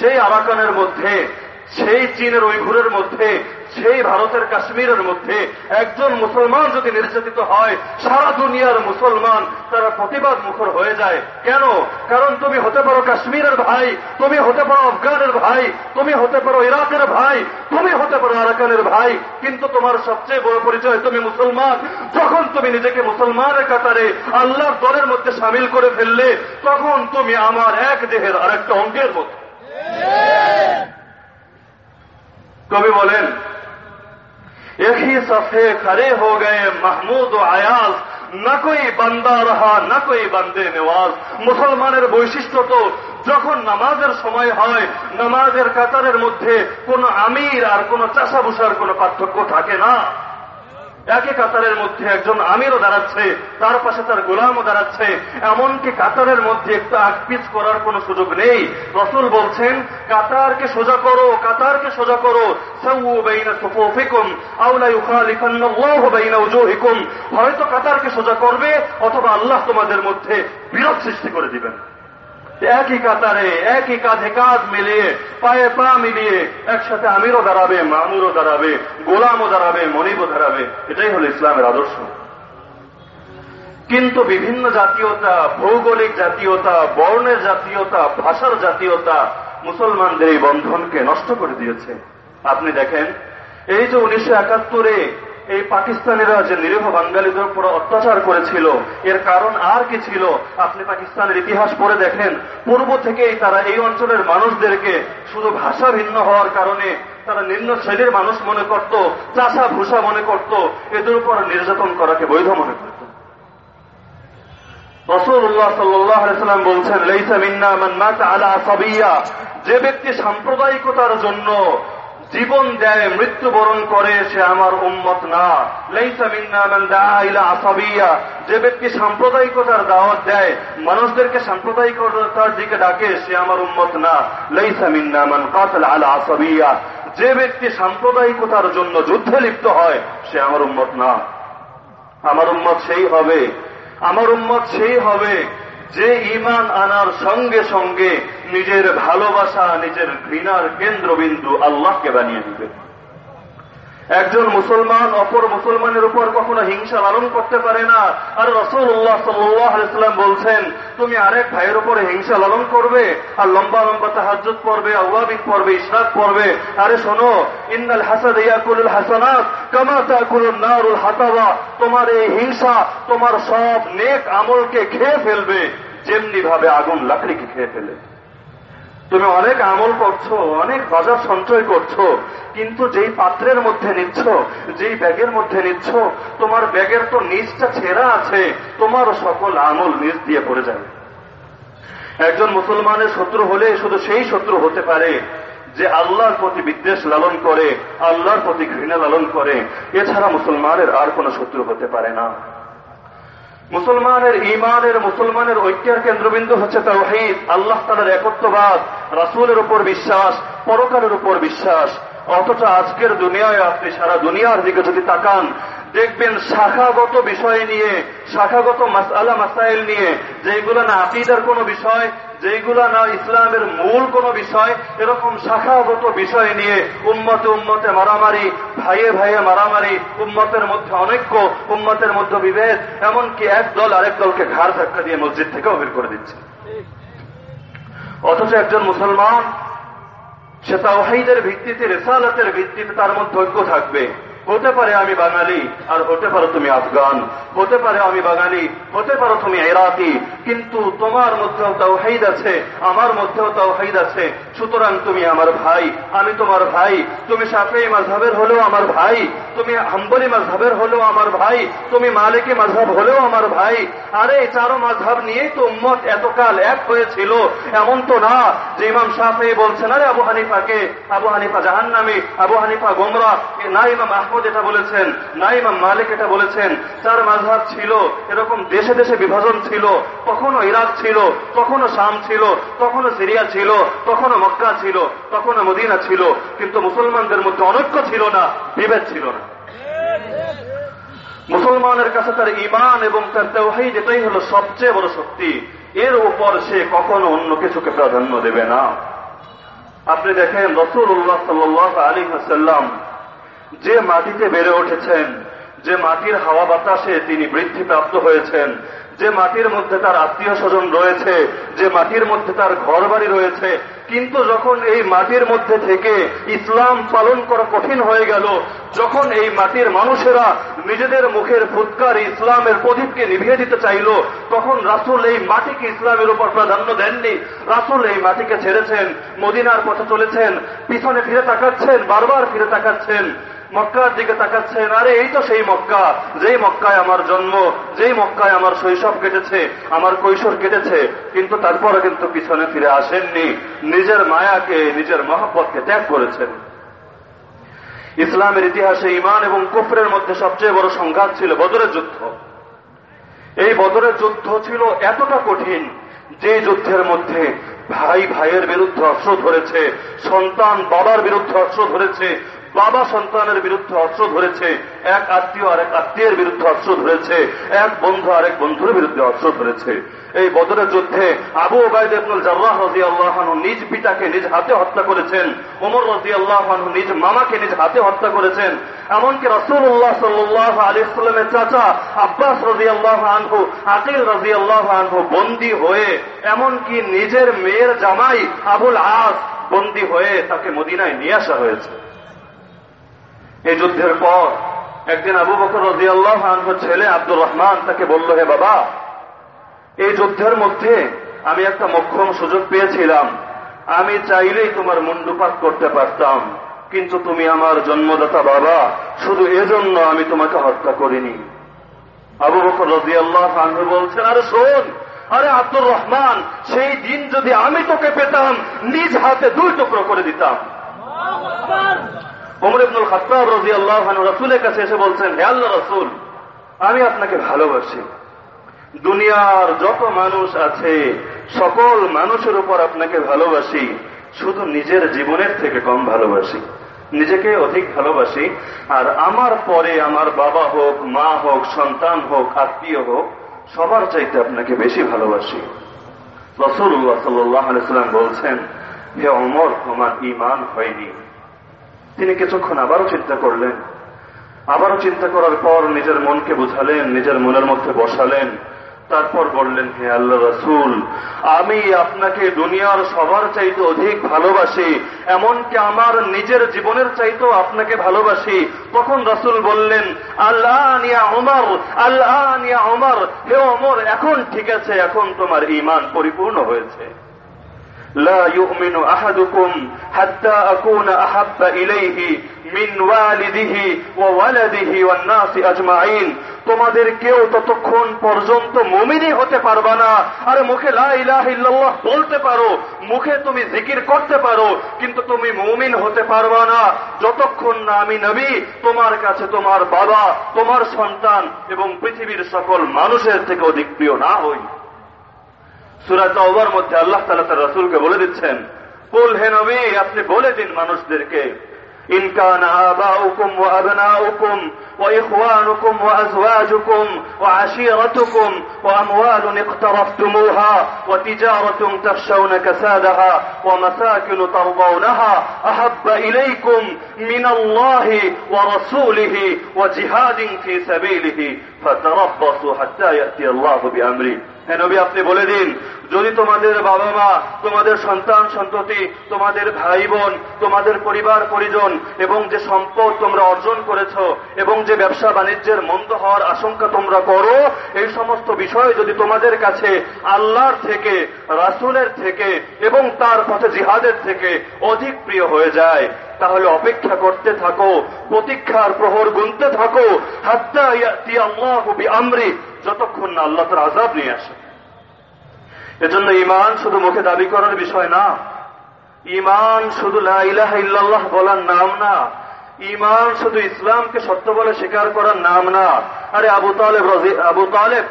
সেই আরাকানের মধ্যে সেই চীনের উইঘুরের মধ্যে, সেই ভারতের কাশ্মীরের মধ্যে একজন মুসলমান যদি নির্যাতিত হয়, সারা দুনিয়ার মুসলমান তারা প্রতিবাদ মুখর হয়ে যায়। কেন? কারণ তুমি হতে পারো কাশ্মীরের ভাই, তুমি হতে পারো আফগানের ভাই, তুমি হতে পারো ইরাকের ভাই, তুমি হতে পারো আরাকানের ভাই, কিন্তু তোমার সবচেয়ে বড় পরিচয় তুমি মুসলমান। যখন তুমি নিজেকে মুসলমানের কাতারে আল্লাহর দলের মধ্যে সামিল করে ফেললে, তখন তুমি আমার এক দেহের আরেকটা অঙ্গের মতো। কবি বলেন সফে খড়ে হো গে মাহমুদ ও আয়াজ না কই বান্দা রাহা না কই বান্দে নেওয়াজ মুসলমানের বৈশিষ্ট্য তো, যখন নামাজের সময় হয়, নামাজের কাতারের মধ্যে কোন আমির আর কোন চাষাভুষার কোন পার্থক্য থাকে না। একই কাতারের মধ্যে একজন আমিরও দাঁড়াচ্ছে, তার পাশে তার গোলামও দাঁড়াচ্ছে। এমনকি কাতারের মধ্যে একটু আকপিস করার কোন সুযোগ নেই। রসুল বলছেন, কাতারকে সোজা করো, কাতারকে সোজা করো। হয়তো কাতারকে সোজা করবে, অথবা আল্লাহ তোমাদের মধ্যে বিরোধ সৃষ্টি করে দিবেন। একই কাতারে, একই কাঁধে কাঁধ মিলিয়ে, পায়ে পা মিলিয়ে একসাথে আমিরও দাঁড়াবে, মামুরও দাঁড়াবে, গোলামও দাঁড়াবে, মনিবও দাঁড়াবে। এটাই হলো ইসলামের আদর্শ। কিন্তু বিভিন্ন জাতীয়তা, ভৌগোলিক জাতীয়তা, বর্ণের জাতীয়তা, ভাষার জাতীয়তা মুসলমানদের এই বন্ধনকে নষ্ট করে দিয়েছে। আপনি দেখেন, এই যে উনিশশো একাত্তরে এই পাকিস্তানিরা যে নিরীহ বাঙালিদের উপর অত্যাচার করেছিল, এর কারণ আর কি ছিল, আপনি পাকিস্তানের ইতিহাস পড়ে দেখেন। পূর্ব থেকেই তারা এই অঞ্চলের মানুষদেরকে শুধু ভাষা ভিন্ন হওয়ার কারণে তারা নিম্ন শ্রেণির মানুষ মনে করত, চাষা ভূষা মনে করত, এদের উপর নির্যাতন করাকে বৈধ মনে করত। বলছেন যে ব্যক্তি সাম্প্রদায়িকতার জন্য জীবন দেয়, মৃত্যুবরণ করে সে আমার উম্মত না। লেইসা মিন্না মান ইলা আসাবিয়া। যে ব্যক্তি সাম্প্রদায়িকতার দাওয়াত দেয়, মানুষদেরকে সাম্প্রদায়িকতার দিকে ডাকে, সে আমার উম্মত না। লেইসা মিন্না মান কাতাল আলা আসাবিয়া। যে ব্যক্তি সাম্প্রদায়িকতার জন্য যুদ্ধে লিপ্ত হয়, সে আমার উম্মত না। আমার উম্মত সেই হবে। আমার উম্মত সেই হবে। যে ইমান আনার সঙ্গে সঙ্গে নিজের ভালোবাসা নিজের ঘৃণার কেন্দ্রবিন্দু আল্লাহকে বানিয়ে দিবে। একজন মুসলমান অপর মুসলমানের উপর কখনো হিংসা লালন করতে পারে না। আর রসুল্লাহ সাল্লাম বলছেন, তুমি আরেক ভাইয়ের উপরে হিংসা লালন করবে, আর লম্বা লম্বা তাহাজুদ পড়বে, আওয়াবিন পড়বে, ইশরাক পড়বে। আরে শোনো, ইন্নাল হাসাদ ইয়াকুলুল হাসানাত কামা নারুল হাতাবা। তোমার এই হিংসা তোমার সব নেক আমলকে খেয়ে ফেলবে যেমনি ভাবে আগুন লাকড়িকে খেয়ে ফেলে। তুমি অনেক আমল করছ, অনেক বাজার সঞ্চয় করছ, কিন্তু যেই পাত্রের মধ্যে নিচ্ছ, যেই ব্যাগের মধ্যে নিচ্ছ, তোমার ব্যাগের তো নিচটা ছেঁড়া আছে তোমার সকল আমল নিচ দিয়ে পড়ে যাবে। একজন মুসলমানের শত্রু হলে শুধু সেই শত্রু হতে পারে যে আল্লাহর প্রতি বিদ্বেষ লালন করে, আল্লাহর প্রতি ঘৃণা লালন করে। এছাড়া মুসলমানের আর কোন শত্রু হতে পারে না। মুসলমানের ইমানের মুসলমানের ঐক্যের কেন্দ্রবিন্দু হচ্ছে তাওহিদ। আল্লাহ তালার একত্ববাদ, রাসুলের উপর বিশ্বাস, পরকালের উপর বিশ্বাস। অথচ আজকের দুনিয়ায় আপনি সারা দুনিয়ার দিকে যদি তাকান, দেখবেন শাখাগত বিষয় নিয়ে, শাখাগত মাসালা মাসাইল নিয়ে যেগুলো না আপিদার কোনো বিষয় যেগুলো না ইসলামের মূল কোন বিষয়, এরকম শাখাগত বিষয় নিয়ে উম্মতে উম্মতে মারামারি, ভাইয়ে ভাইয়ে মারামারি, উম্মতের মধ্যে অনৈক্য, উম্মতের মধ্যে বিভেদ, এমনকি এক দল আরেক দলকে ঘাড় ধাক্কা দিয়ে মসজিদ থেকে বের করে দিচ্ছে। অথচ একজন মুসলমান, সে তাওহাইদের ভিত্তিতে, রেসালাতের ভিত্তিতে তার মধ্যে ঐক্য থাকবে। হতে পারে আমি বাঙালি, আর হতে পারো তুমি আফগান। হতে পারে আমি বাঙালি, হতে পারো তুমি এরাকি কিন্তু তোমার মধ্যেও তাওহাইদ আছে, আমার মধ্যেও তাওহাইদ আছে। সুতরাং তুমি আমার ভাই, আমি তোমার ভাই। তুমি সাফেই মাঝহের হলেও আমার ভাই। তুমি হাম্বলি মাঝহের হলেও আমার ভাই। তুমি মালিকি মাঝহব হলেও আমার ভাই। আরে চারো মাঝহব নিয়েই তো উম্মত এতকাল এক হয়েছিল। এমন তো না যে ইমাম সাফে বলছেন, আরে, আবু হানিফাকে, আবু হানিফা জাহান্নামি, আবু হানিফা গোমরা, না ইমাম আহমদ এটা বলেছেন না ইমাম মালিক এটা বলেছেন চার মাঝহাব ছিল এরকম দেশে দেশে বিভাজন ছিল, কখনো ইরাক ছিল, কখনো শাম ছিল, কখনো সিরিয়া ছিল, কখনো মক্কা ছিল, কখনো মদিনা ছিল, কিন্তু মুসলমানদের মধ্যে অনৈক্য ছিল না, বিভেদ ছিল না। মুসলমানের কাছে তার ইমান এবং তার তেওহাই যেটাই হলো সবচেয়ে বড় শক্তি। এর উপর সে কখনো অন্য কিছুকে প্রাধান্য দেবে না। আপনি দেখেন রসুল উল্লাহ সাল্লাহ আলী হাসাল্লাম যে মাটিতে বেড়ে উঠেছেন, যে মাটির হাওয়া বাতাসে তিনি বৃদ্ধি প্রাপ্ত হয়েছেন, যে মাটির মধ্যে তার আত্মীয় স্বজন রয়েছে, যে মাটির মধ্যে তার ঘর বাড়ি রয়েছে, কিন্তু যখন এই মাটির মধ্যে থেকে ইসলাম পালন করা কঠিন হয়ে গেল, যখন এই মাটির মানুষেরা নিজেদের মুখের ফুৎকার ইসলামের প্রদীপকে নিভিয়ে দিতে চাইল, তখন রাসুল এই মাটিকে ইসলামের উপর প্রাধান্য দেননি। রাসুল এই মাটিকে ছেড়েছেন, মদিনার পথে চলেছেন, পিছনে ফিরে তাকাচ্ছেন, বারবার ফিরে তাকাচ্ছেন। মক্কার দিকে তাকাচ্ছেন আরে এই তো সেই মক্কা। যেই মক্কায় আমার জন্ম, যেই মক্কায় আমার শৈশব কেটেছে, আমার কৈশোর কেটেছে, কিন্তু তারপরে কিন্তু পিছনে ফিরে আসেননি। নিজের মায়াকে, নিজের মহব্বতকে ত্যাগ করেছেন। ইসলামের ইতিহাসে ইমান এবং কুফরের মধ্যে সবচেয়ে বড় সংঘাত ছিল বদরের যুদ্ধ। এই বদরের যুদ্ধ ছিল এতটা কঠিন যে যুদ্ধের মধ্যে ভাই ভাইয়ের বিরুদ্ধে অস্ত্র ধরেছে, সন্তান বাবার বিরুদ্ধে অস্ত্র ধরেছে বাবা সন্তানের বিরুদ্ধে অস্ত্র ধরেছে, এক আত্মীয় আরেক আত্মীয়ের বিরুদ্ধে অস্ত্র ধরেছে, এক বন্ধু আরেক বন্ধুর বিরুদ্ধে অস্ত্র ধরেছে। এই বদরের যুদ্ধে আবু ওবায়দ ইবনুল জার্রাহ রাদিয়াল্লাহু আনহু নিজ পিতাকে নিজ হাতে হত্যা করেছেন ওমর রাদিয়াল্লাহু আনহু নিজ মামাকে নিজ হাতে হত্যা করেছেন। এমনকি রাসূলুল্লাহ সাল্লাল্লাহু আলাইহি সাল্লামের চাচা আব্বাস রাদিয়াল্লাহু আনহু, আকিল রাদিয়াল্লাহু আনহু বন্দী হয়ে, এমনকি নিজের মেয়ের জামাই আবুল আস বন্দী হয়ে তাকে মদিনায় নিয়ে আসা হয়েছে। এই যুদ্ধের পর একদিন আবু বকর রাদিয়াল্লাহু আনহুর ছেলে আব্দুর রহমান তাকে বলল, হে বাবা, এই যুদ্ধের মধ্যে আমি একটা মক্ষম সুযোগ পেয়েছিলাম। আমি চাইলেই তোমার মুন্ডুপাত করতে পারতাম, কিন্তু তুমি আমার জন্মদাতা বাবা। শুধু এজন্য আমি তোমাকে হত্যা করিনি। আবু বকর রাজি আল্লাহ বলছেন, আরে শোন, আরে আব্দুর রহমান, সেই দিন যদি আমি তোকে পেতাম, নিজ হাতে দুই টুকরো করে দিতাম। ওমর ইবনুল খাত্তাব রাজি আল্লাহ রসুলের কাছে এসে বলছেন, হে আল্লাহ রসুল, আমি আপনাকে ভালোবাসি। দুনিয়ার যত মানুষ আছে, সকল মানুষের উপর আপনাকে ভালোবাসি। শুধু নিজের জীবনের থেকে কম ভালোবাসি। নিজেকে অধিক ভালোবাসি। আর আমার পরে আমার বাবা হোক, মা হোক, সন্তান হোক, আত্মীয় হোক, সবার চাইতে আপনাকে বেশি ভালোবাসি। রসুল্লাহ সাল্লাম বলছেন, হে অমর তোমার ইমান হয়নি। তিনি কিছুক্ষণ আবারও চিন্তা করলেন। আবারও চিন্তা করার পর নিজের মনকে বুঝালেন, নিজের মনের মধ্যে বসালেন। তারপর বললেন, হে আল্লাহ রসুল, আমি আপনাকে দুনিয়ার সবার চাইতে অধিক ভালোবাসি। এমনকি আমার নিজের জীবনের চাইতেও আপনাকে ভালোবাসি। তখন রসুল বললেন আল্লাহ নিয়া অমর আল্লাহ নিয়া অমর হে অমর এখন ঠিক আছে, এখন তোমার ইমান পরিপূর্ণ হয়েছে। لا يؤمن أحدكم حتى أكون أحب إليه من والده وولده والناس أجمعين তোমাদের কেউ ততক্ষণ পর্যন্ত মুমিনই হতে পারবা না আরে মুখে লাহ বলতে পারো মুখে তুমি জিকির করতে পারো কিন্তু তুমি মুমিন হতে পারবা না যতক্ষণ না আমি নবী তোমার কাছে তোমার বাবা তোমার সন্তান এবং পৃথিবীর সকল মানুষের থেকে অধিক প্রিয় না হই সুরাত ওবার মধ্যে আল্লাহ তালা তার রসুলকে বলে দিচ্ছেন কুল হে নবী আপনি বলে দিন মানুষদেরকে إن كان آباؤكم وأبناؤكم وإخوانكم وأزواجكم وعشيرتكم وأموال اقترفتموها وتجارة تخشون كسادها ومساكن ترضونها أحب إليكم من الله ورسوله وجهاد في سبيله فتربصوا حتى يأتي الله بأمره হ্যাঁ আপনি বলে দিন, যদি তোমাদের বাবা মা তোমাদের সন্তান, সন্ততি, তোমাদের ভাই বোন তোমাদের পরিবার, পরিজন, এবং যে সম্পদ তোমরা অর্জন করেছ, এবং যে ব্যবসা বাণিজ্যের মন্দ হওয়ার আশঙ্কা তোমরা করো, এই সমস্ত বিষয় যদি তোমাদের কাছে আল্লাহর থেকে, রাসুলের থেকে, এবং তার পথে জিহাদের থেকে অধিক প্রিয় হয়ে যায়, তাহলে অপেক্ষা করতে থাকো, প্রতীক্ষার প্রহর গুনতে থাকো, হাত্তা আমরি যতক্ষণ না আল্লাহ তার আজাব নিয়ে আসে। এজন্য ইমান শুধু মুখে দাবি করার বিষয় না ইমান শুধু ইল্লাল্লাহ বলার নাম না ইমান শুধু ইসলামকে সত্য বলে স্বীকার করার নাম না। আরে আবু তালেব আবু তালেব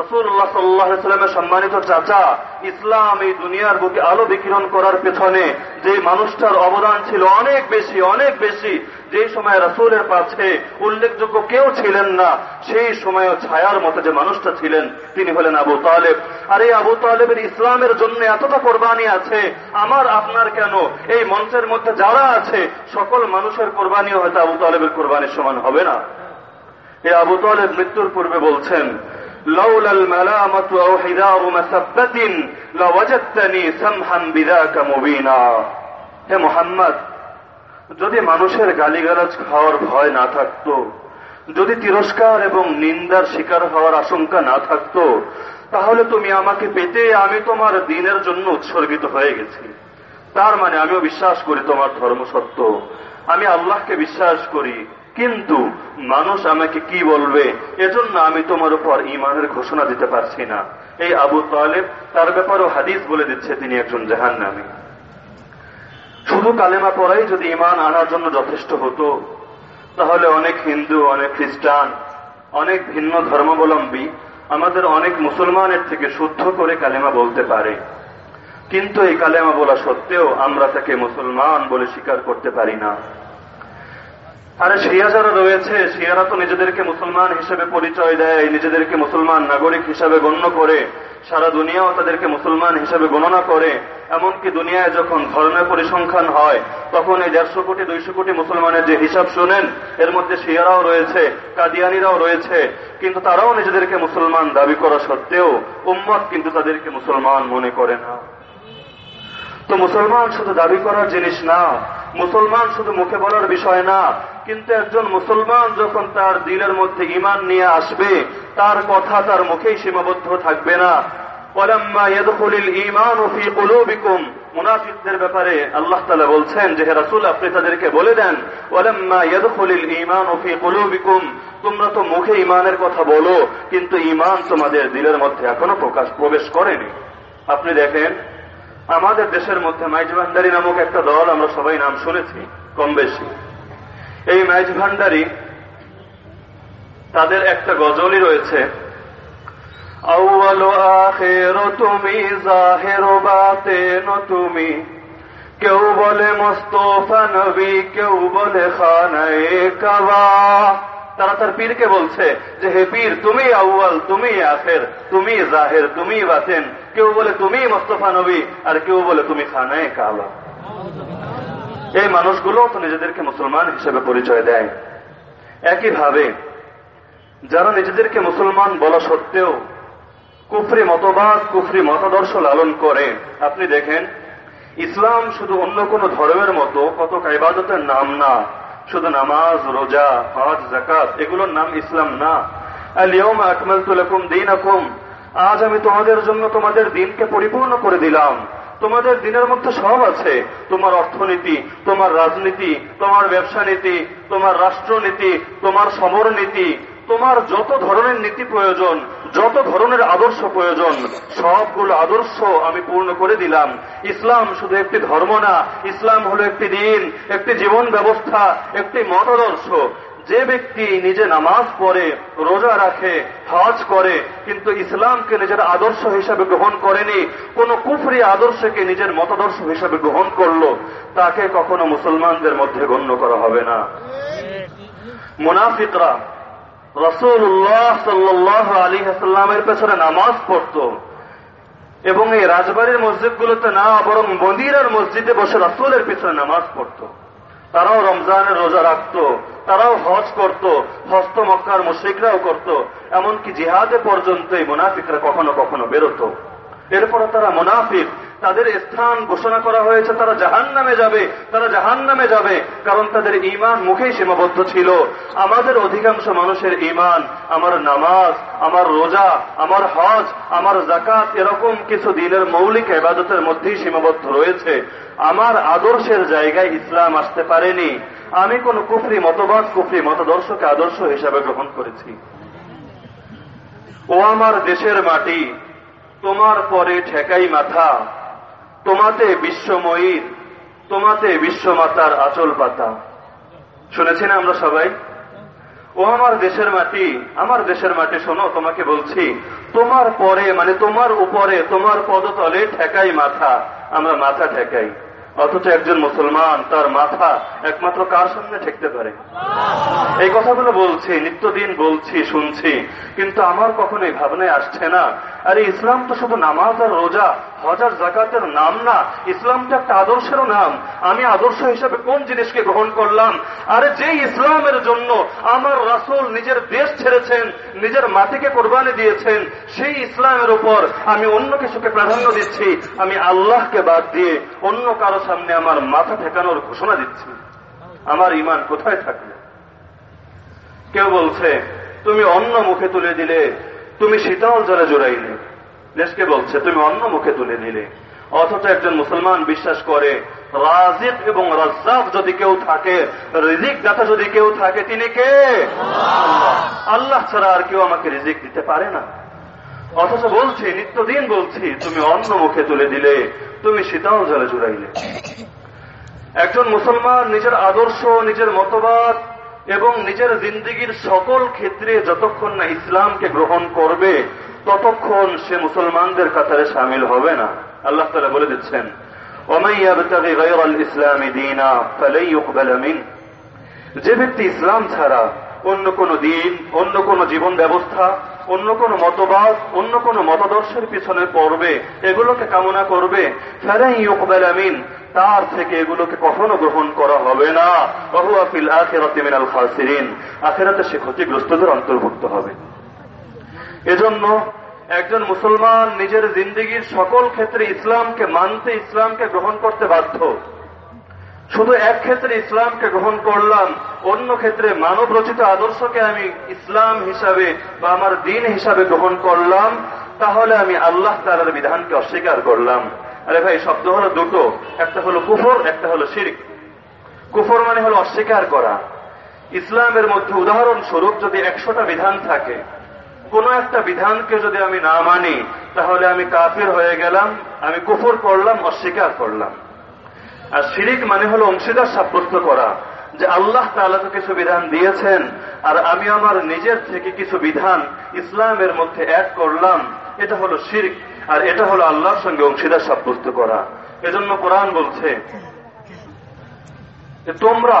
রসুল্লাহ সাল্লাহ সাল্লামের সম্মানিত চাচা, ইসলাম এই দুনিয়ার বুকে আলো বিকিরণ করার পেছনে যে মানুষটার অবদান ছিল অনেক বেশি অনেক বেশি, যে সময় রসুলের পাশে উল্লেখযোগ্য কেউ ছিলেন না, সেই সময় ছায়ার মতো যে মানুষটা ছিলেন, তিনি হলেন আবু তালেব। আর এই আবু তালেবের ইসলামের জন্য এতটা কোরবানি আছে, আমার আপনার কেন? এই মঞ্চের মধ্যে যারা আছে, সকল মানুষের কোরবানিও হয়তো আবু তালেবের কোরবানির সমান হবে না। এই আবু তালেব মৃত্যুর পূর্বে বলছেন لولا الملامة أو حذار مسبة لوجدتني سمحا بذاك مبينا হে মোহাম্মদ যদি মানুষের গালিগালাজ খাওয়ার ভয় না থাকতো যদি তিরস্কার এবং নিন্দার শিকার হওয়ার আশঙ্কা না থাকতো তাহলে তুমি আমাকে পেতে আমি তোমার দিনের জন্য উৎসর্গিত হয়ে গেছি তার মানে আমিও বিশ্বাস করি তোমার ধর্ম সত্য আমি আল্লাহকে বিশ্বাস করি কিন্তু মানুষ আমাকে কি বলবে? এজন্য আমি তোমার উপর ইমানের ঘোষণা দিতে পারছি না। এই আবু তালেব তার ব্যাপারেও হাদিস বলে দিচ্ছে, তিনি একজন জাহান নামে শুধু কালেমা পড়াই যদি ইমান আনার জন্য যথেষ্ট হতো, তাহলে অনেক হিন্দু, অনেক খ্রিস্টান, অনেক ভিন্ন ধর্মাবলম্বী, আমাদের অনেক মুসলমানের থেকে শুদ্ধ করে কালেমা বলতে পারে। কিন্তু এই কালেমা বলা সত্ত্বেও আমরা তাকে মুসলমান বলে স্বীকার করতে পারি না। আরে শিয়া যারা রয়েছে, শিয়ারা তো নিজেদেরকে মুসলমান হিসেবে পরিচয় দেয়, নিজেদেরকে মুসলমান নাগরিক হিসাবে গণ্য করে। সারা দুনিয়াও তাদেরকে মুসলমান হিসেবে গণনা করে। এমনকি দুনিয়ায় যখন ধর্মের পরিসংখ্যান হয়, তখন এই দেড়শো কোটি, দুইশো কোটি মুসলমানের যে হিসাব শোনেন, এর মধ্যে শিয়ারাও রয়েছে, কাদিয়ানিরাও রয়েছে। কিন্তু তারাও নিজেদেরকে মুসলমান দাবি করা সত্ত্বেও উম্মত কিন্তু তাদেরকে মুসলমান মনে করে না। তো মুসলমান শুধু দাবি করার জিনিস না, মুসলমান শুধু মুখে বলার বিষয় না কিন্তু একজন মুসলমান যখন তার দিলের মধ্যে ইমান নিয়ে আসবে, তার কথা তার মুখেই সীমাবদ্ধ থাকবে না। মুনাফিকদের ব্যাপারে আল্লাহ তালা বলছেন যে রাসুল, আপনি তাদেরকে বলে দেন ইমান তোমরা তো মুখে ইমানের কথা বলো, কিন্তু ইমান তোমাদের দিলের মধ্যে এখনও প্রকাশ, প্রবেশ করেনি। আপনি দেখেন, আমাদের দেশের মধ্যে মাইজ ভান্ডারী নামক একটা দল, আমরা সবাই নাম শুনেছি কম বেশি এই মাইজ ভান্ডারী, তাদের একটা গজলই রয়েছে। তুমি কেউ বলে মোস্তফা নবী, কেউ বলে কাবা। তারা তার পীরকে বলছে যে, হে পীর, তুমি আউয়াল, তুমি আখের, তুমি জাহের, তুমি বাতেন। কেউ বলে তুমি মোস্তফা নবী, আর কেউ বলে তুমি খানায় কাবা। এই মানুষগুলো তো নিজেদেরকে মুসলমান হিসেবে পরিচয় দেয়। একইভাবে, যারা নিজেদেরকে মুসলমান বলা সত্ত্বেও কুফরি মতবাদ, কুফরি মতাদর্শ লালন করে, আপনি দেখেন, ইসলাম শুধু অন্য কোন ধর্মের মতো কত কাইবাদতের নাম না, শুধু নামাজ, রোজা, হজ জাকাত এগুলোর নাম ইসলাম না। আলিয়ম তুলকুম দিন আজ আমি তোমাদের জন্য তোমাদের দিনকে পরিপূর্ণ করে দিলাম। তোমাদের দিনের মধ্যে সব আছে। তোমার অর্থনীতি, তোমার রাজনীতি, তোমার ব্যবসা নীতি, তোমার রাষ্ট্রনীতি, তোমার সমর নীতি, তোমার যত ধরনের নীতি প্রয়োজন, যত ধরনের আদর্শ প্রয়োজন, সবগুলো আদর্শ আমি পূর্ণ করে দিলাম। ইসলাম শুধু একটি ধর্ম না, ইসলাম হলো একটি দিন, একটি জীবন ব্যবস্থা, একটি মতাদর্শ যে ব্যক্তি নিজে নামাজ পড়ে, রোজা রাখে, হজ করে, কিন্তু ইসলামকে নিজের আদর্শ হিসাবে গ্রহণ করেনি, কোন কুফরি আদর্শকে নিজের মতাদর্শ হিসাবে গ্রহণ করল, তাকে কখনো মুসলমানদের মধ্যে গণ্য করা হবে না। মুনাফিকরা রসুল্লাহ সাল্লাহ আলী হাসাল্লামের পেছনে নামাজ পড়ত, এবং এই রাজবাড়ির মসজিদগুলোতে না, বরং মদিরার মসজিদে বসে রসুলের পেছনে নামাজ পড়ত। তারাও রমজানের রোজা রাখত, তারাও হজ করত হস্ত মক্কার মুশ্রিকরাও করত, এমনকি জিহাদে পর্যন্ত এই মুনাফিকরা কখনো কখনো বেরোত। এরপরে তারা মুনাফিক তাদের স্থান ঘোষণা করা হয়েছে, তারা জাহান নামে যাবে, তারা জাহান নামে যাবে, কারণ তাদের ইমান মুখেই সীমাবদ্ধ ছিল। আমাদের অধিকাংশ মানুষের ইমান আমার নামাজ, আমার রোজা, আমার হজ, আমার জাকাত এরকম কিছু দিনের মৌলিক এবাদতের মধ্যেই সীমাবদ্ধ রয়েছে। আমার আদর্শের জায়গায় ইসলাম আসতে পারেনি। আমি কোন কুফরি মতবাদ, কুফরি মতাদর্শকে আদর্শ হিসাবে গ্রহণ করেছি। ও আমার দেশের মাটি, তোমার পরে ঠেকাই মাথা। তোমাতে বিশ্বময়ীর তোমাতে বিশ্বমাতার আচল পাতা। শুনেছি না আমরা সবাই? ও আমার দেশের মাটি, আমার দেশের মাটি, শোনো, তোমাকে বলছি, তোমার পরে মানে তোমার উপরে, তোমার পদতলে ঠেকাই মাথা, আমরা মাথা ঠেকাই। অথচ একজন মুসলমান তার মাথা একমাত্র কার সামনে ঠেকতে পারে? এই কথাগুলো বলছি, নিত্যদিন বলছি, শুনছি, কিন্তু আমার কখনোই ভাবনায় আসছে না। আরে, ইসলাম তো শুধু নামাজ আর রোজা হজার জাকাতের নাম না, ইসলাম তো একটা আদর্শেরও নাম। আমি আদর্শ হিসেবে কোন জিনিসকে গ্রহণ করলাম? আরে যে ইসলামের জন্য আমার রাসুল নিজের দেশ ছেড়েছেন, নিজের মাটিকে কোরবানি দিয়েছেন, সেই ইসলামের উপর আমি অন্য কিছুকে প্রাধান্য দিচ্ছি। আমি আল্লাহকে বাদ দিয়ে অন্য কারও সামনে আমার মাথা ঠেকানোর ঘোষণা দিচ্ছি। আমার ইমান কোথায় থাকবে? কেউ বলছে, তুমি অন্য মুখে তুলে দিলে, তুমি শীতল জলে জোড়াইলে। দেশকে বলছে, তুমি অন্য মুখে তুলে দিলে। অথচ একজন মুসলমান বিশ্বাস করে, রাজিক এবং রাজ্জাক যদি কেউ থাকে রিজিক দাতা যদি কেউ থাকে, তিনি কে? আল্লাহ ছাড়া আর কেউ আমাকে রিজিক দিতে পারে না। অথচ বলছি, নিত্যদিন বলছি, তুমি অন্য মুখে তুলে দিলে, তুমি শীতল জলে জুড়াইলে একজন মুসলমান নিজের আদর্শ, নিজের মতবাদ এবং নিজের জিন্দিগির সকল ক্ষেত্রে যতক্ষণ না ইসলামকে গ্রহণ করবে, ততক্ষণ সে মুসলমানদের কাতারে সামিল হবে না। আল্লাহ তালা বলে দিচ্ছেন যে ব্যক্তি ইসলাম ছাড়া অন্য কোন দিন, অন্য কোন জীবন ব্যবস্থা, অন্য কোন মতবাদ, অন্য কোন মতাদর্শের পিছনে পড়বে, এগুলোকে কামনা করবে। আমিন, তার থেকে এগুলোকে কখনো গ্রহণ করা হবে না। বহুয়াফিল আখেরাতে মিনাল খাসিরিন, আখেরাতে সে ক্ষতিগ্রস্তদের অন্তর্ভুক্ত হবে। এজন্য একজন মুসলমান নিজের জিন্দগির সকল ক্ষেত্রে ইসলামকে মানতে, ইসলামকে গ্রহণ করতে বাধ্য। শুধু এক ক্ষেত্রে ইসলামকে গ্রহণ করলাম, অন্য ক্ষেত্রে মানব রচিত আদর্শকে আমি ইসলাম হিসাবে বা আমার দিন হিসাবে গ্রহণ করলাম, তাহলে আমি আল্লাহ তালার বিধানকে অস্বীকার করলাম। আরে ভাই, শব্দ হলো দুটো, একটা হলো কুফর, একটা হলো শিরিক। কুফর মানে হলো অস্বীকার করা। ইসলামের মধ্যে উদাহরণস্বরূপ যদি একশোটা বিধান থাকে, কোন একটা বিধানকে যদি আমি না মানি, তাহলে আমি কাফির হয়ে গেলাম, আমি কুফর করলাম, অস্বীকার করলাম। আর শিরিক মানে হলো অংশীদার সাব্যস্ত করা, যে আল্লাহ তালা তো কিছু বিধান দিয়েছেন, আর আমি আমার নিজের থেকে কিছু বিধান ইসলামের মধ্যে এক করলাম, এটা হলো শির্ক, আর এটা হলো আল্লাহর সঙ্গে অংশীদার সাব্যস্ত করা। এজন্য কোরআন বলছে তোমরা